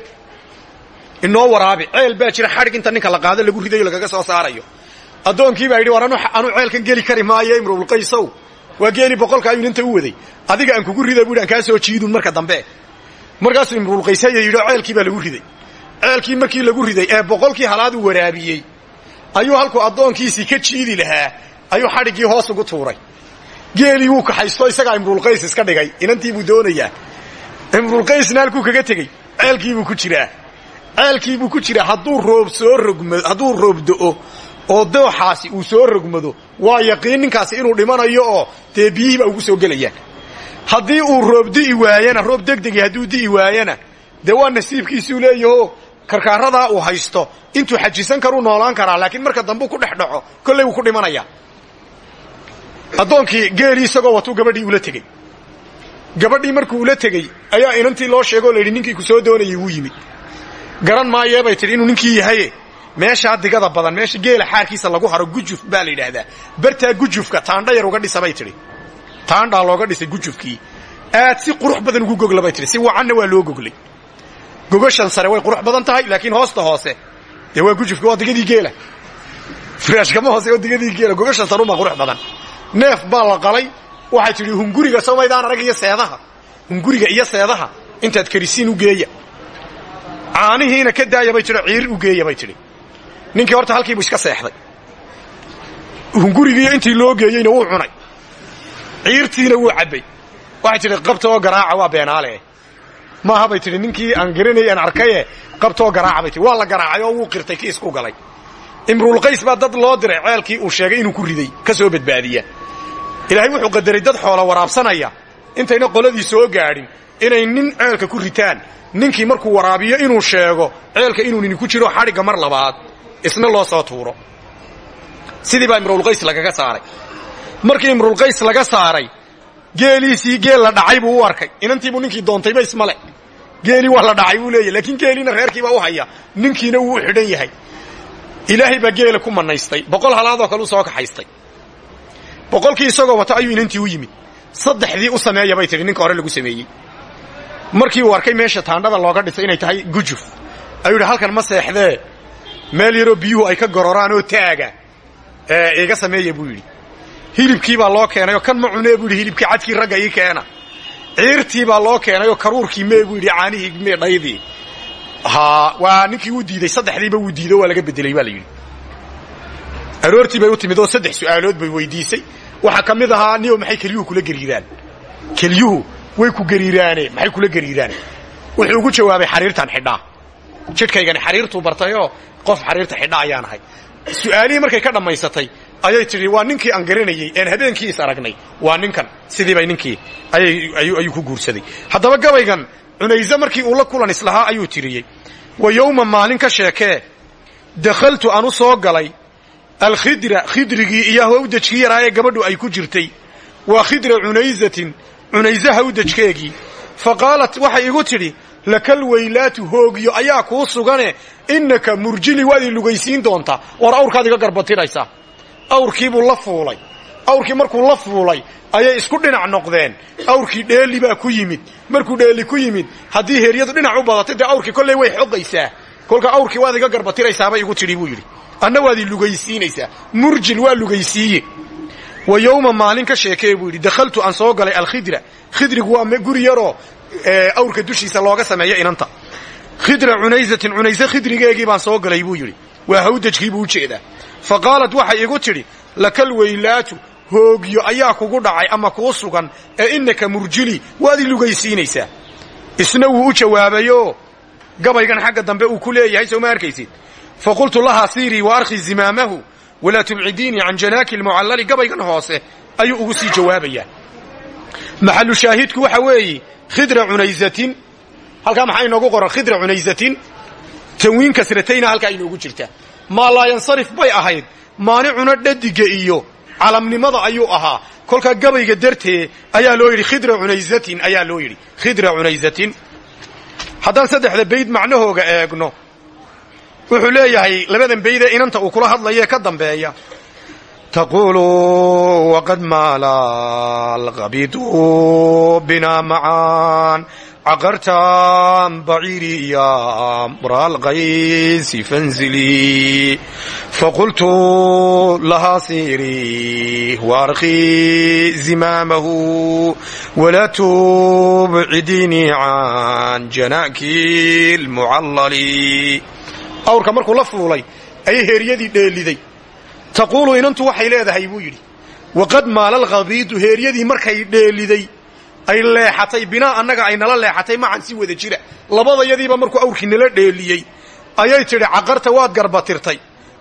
inoo waraabi ceel baa jira inta ninka la qaado lagu ridayo lagaga soo saarayo addoonkii baa yidhi war anu ceelkan geli kari maayo imrulqaysow waa geelii boqolka ayuu ninta u waday. Adiga aan kugu rida buuhi aan jiidun marka dambe. Markaasuu imrulqays haya yidhi ceelkii baa lagu riday. Ceelkii markii lagu riday ee boqolkii halaaduu waraabiyey ayuu halkuu addoonkiisii ka jiidi lahaa. Ayuu xadhiggii hoos ugu tuuray. Geelii wuu kaxaysto isagaa imrulqays iska dhigay. Inantiibuu doonayaa. Imrulqaysna halkuu kaga tegey. Ceelkiibuu ku jiraa. Ceelkiibuu ku jiraa. Hadduu roob soo rogma hadduu roob do'o oo dooxaasi uu soo rogmado waa yaqiin ninkaasi inuu dhimanayo oo dee biyihiibaa ugu soo gelayaan. Haddii uu roob di'i waayana roob degdegi hadduu di'i waayana dee waa nasiibkiisuu leeyaho karkaaradaa uu haysto intuu xajisan karuu noolaan karaa laakiin marka dambuu ku dhex dhaco kolley wuu ku dhimanayaa addoonkii geelii isagoo watuu gabadhii ula tegey. Gabadhii markuu ula tegey ayaa inantii loo sheegoo layidhi ninkii ku soo doonayay wuu yimid. Garan maayeebay tidhi inuu ninkii yahaye meeshaa digada badan meesha geela xaarkiisa lagu haro gujuf baa la yidhaahdaa. Bartaa gujufka taandha yar uga dhisa bay tidhi. Taandhaa looga dhisay gujufkii. Aad si qurux badan ugu gogla bay si wacanna waa loo goglay. Gogashan sare way qurux badan tahay laakiin hoosta hoose dee waa gujufka waa digadii geela. Firaashkama hoose waa digadii geela gogashan saruma qurux badan. Neef baa la qalay waxay tidhi hunguriga samaydaan arag iyo seedaha. Hunguriga iyo seedaha intaad karisiin u geeya. Caanihiina ka daaya bay ciir u geeya bay ninkii horta halkiibuu iska seexday. Hungurigiiyo intii loo geeyeyna wuu cunay. Ciirtiina wuu cabbay. Waxay tidhi qabtaoo garaaca waa beenaale. Maaha bay tidhi ninkii aan garanayay aan arkaye qabtaoo garaaca bay tihi waa la garaacay oo wuu qirtay kii isku galay. Imrulqays baa dad loo diray ceelkii uu sheegay inuu ku riday ka soo badbaadiya. Ilaahay wuxuu qadaray dad xoola waraabsanaya. Intayna qoladii soo gaadhin inay nin ceelka ku ritaan. Ninkii markuu waraabiyo inuu sheego ceelka inuu nini ku jiro xadhigga mar labaad isna loo soo tuuro. Sidii baa imrulqays lagaga saaray. Markii imrulqays laga saaray geeliisii geel la dhacay buu u arkay. Inantiibuu ninkii doontayba ismale. Geelii waa la dhacay buu leeyahy laakiin geeliina reerkiibaa u haya. Ninkiina wuu xidhan yahay. Ilaahay baa geela ku manaystay. Boqol halaadoo kale u soo kaxaystay. Boqolkii isagoo wata ayuu inantii u yimid. Saddexdii u sameeya bay tidhi ninka hore lagu sameeyey. Markii uu arkay meesha taandhada looga dhisay inay tahay gujuf. Ayuu halkan ma seexdee meel yaroo biyuhu ay ka gororaan oo taaga. Iga sameeya buu yidhi. Hilibkii baa loo keenayoo kan ma cunee buu yidhi hilibkii cadkii ragga ii keena. Ciirtii baa loo keenayoo karuurkii mee buu yidhi caanihii mee dhaydii. Ha waa ninkii uu diiday saddexdiiba wuu diido waa laga bedelay baa la yidhi. Aroortii bay u timid oo saddex su'aalood bay weydiisay. Waxaa ka mid ahaa niyow maxay kelyuhu kula gariiraan? Kelyuhu way ku gariiraane maxay kula gariiraan? Wuxuu ugu jawaabay xariirtan xidhaa. Jidhkaygani xariirtuu bartayoo qof xariirta xidha ayaan ahay. Su'aalihii markay ka dhammaysatay ayay tidhi waa ninkii aan garanayey een habeenkii is aragnay. Waa ninkan sidiibay ninkii ayuu ku guursaday. Haddaba gabaygan cunayse markii uu la kulan islahaa ayuu tiriyey wa yowma maalin ka sheekee dakhaltu anu soo galay alkhidra khidrigii iyo hawdajkii yaraa ee gabadhu ay ku jirtay waa khidra cunaysatin cunayse hawdajkeegii. Fa qaalat waxay igu tidhi lakal weylaatu hoogiyo ayaa kuu sugane innaka murjili waad ii lugaysiin doontaa war awrkaad iga garbatiraysaa awrkiibuu la fuulay. Awrkii markuu la fuulay ayay isku dhinac noqdeen. Awrkii dheeli baa ku yimid. Markuu dheeli ku yimid haddii heeryadu dhinac u badatay dee awrkii kolley way xogaysaa kolka awrkii waad iga garbatiraysaabay igu tidhi buu yidhi. Anna waad ii lugaysiinaysaa. Murjil waa lugaysiiye. Wa yowma maalin ka sheekee buu yidhi dakhaltu aan soo galay alkhidra. Khidrigu waa guri yaroo awrka dushiisa looga sameeyo inanta. Khidra cunaysatin cunayse khidrigeegii baan soo galay buu yidhi. Waa hawdajkii buu u jeedaa. Fa qaalat waxay igu tidhi lakal weylaatu hoogyo ayaa kugu dhacay ama kuu sugan ee innaka murjili waad i lugaysiinaysaa. Isna wuu u jawaabayoo gabaygan xagga dambe uu ku leeyahay soo ma arkaysid? Fa qultu lahaa siirii wa arkhi zimaamahu walaa tubcidiinii can janaaki lmucallali gabaygan hoose ayuu ugu sii jawaabayaa maxalu shaahidku waxa weeye khidra cunaysatin halkaa maxaa inoogu qoran khidra cunaysatin tanwiin kasratayna halkaa inoogu jirta maa laa yansarif bay ahayd maanicuna dhadiga iyo calamnimada ayuu ahaa kolkaa gabayga dartee ayaa loo yidhi khidra cunaysatin ayaa loo yidhi khidra cunaysatin haddaan saddexda bayd macnahooga eegno wuxuu leeyahay labadan baydee inanta uu kula hadlayae ka dambeeya taquulu waqad maala alqabidu binaa macaan caqartan baciiri ya mraalqaysi fanzilii faqultu lahaa siiri waarqii zimaamahu walaa tubcidinii can janaaki lmucallali awrka markuu la fuulay ayay heeryadii dheeliday taquulu inantu waxay leedahay buu yidhi waqad maala alqabiidu heeryadii markay dheeliday ay leexatay binaa annaga ay nala leexatay macan si wada jira. Labadayadiiba markuu awrkii nala dheeliyey ayay tidhi caqarta waad garbatirtay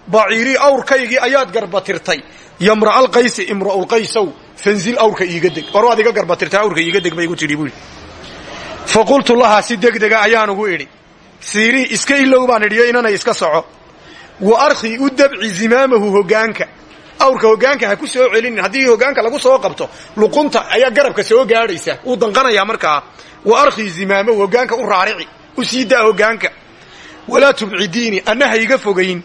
baciirii awrkaygii ayaad garbatirtay yamra'alqaysi imra'ulqaysow fanzil awrka iiga deg. War waad iga garbatirtay awrka iiga deg bay igu tidhi buu yidhi. Fa qultu lahaa si degdega ayaan ugu idhi siirii iska ilow baan idhiyo iska soco wa arkhi u dabci zimaamahu hoggaanka awrka hoggaanka ha ku soo celinin haddii hoggaanka lagu soo qabto luqunta ayaa garabka soo gaadhaysa wuu danqanayaa markaa. Wa arkhi zimaamahu hoggaanka u raarici u sii daa hoggaanka walaa tubcidiini anna hayga fogayn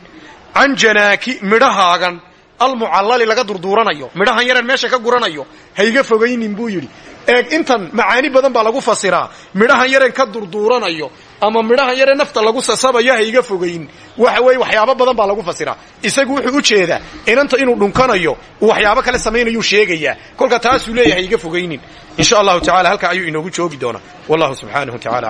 can janaaki midhahaagan almucallali laga durduuranayo midhahan yareen meesha ka guranayo hayga fogaynin buu yidhi eeg intan macaani badan baa lagu fasiraa. Midhahan yareen ka durduuranayo ama midhahan yaree nafta lagu sasabayo hayga fogayn waxa weeye waxyaabo badan baa lagu fasiraa. Isagu wuxuu u jeedaa inanta inuu dhunkanayo uu waxyaabo kale samaynayuu sheegayaa kolka taasuu leeyahay hayga fogaynin in sha allahu tacala halkaa ayuu inoogu joogi doonaa. Wallahu subxaanahu tacala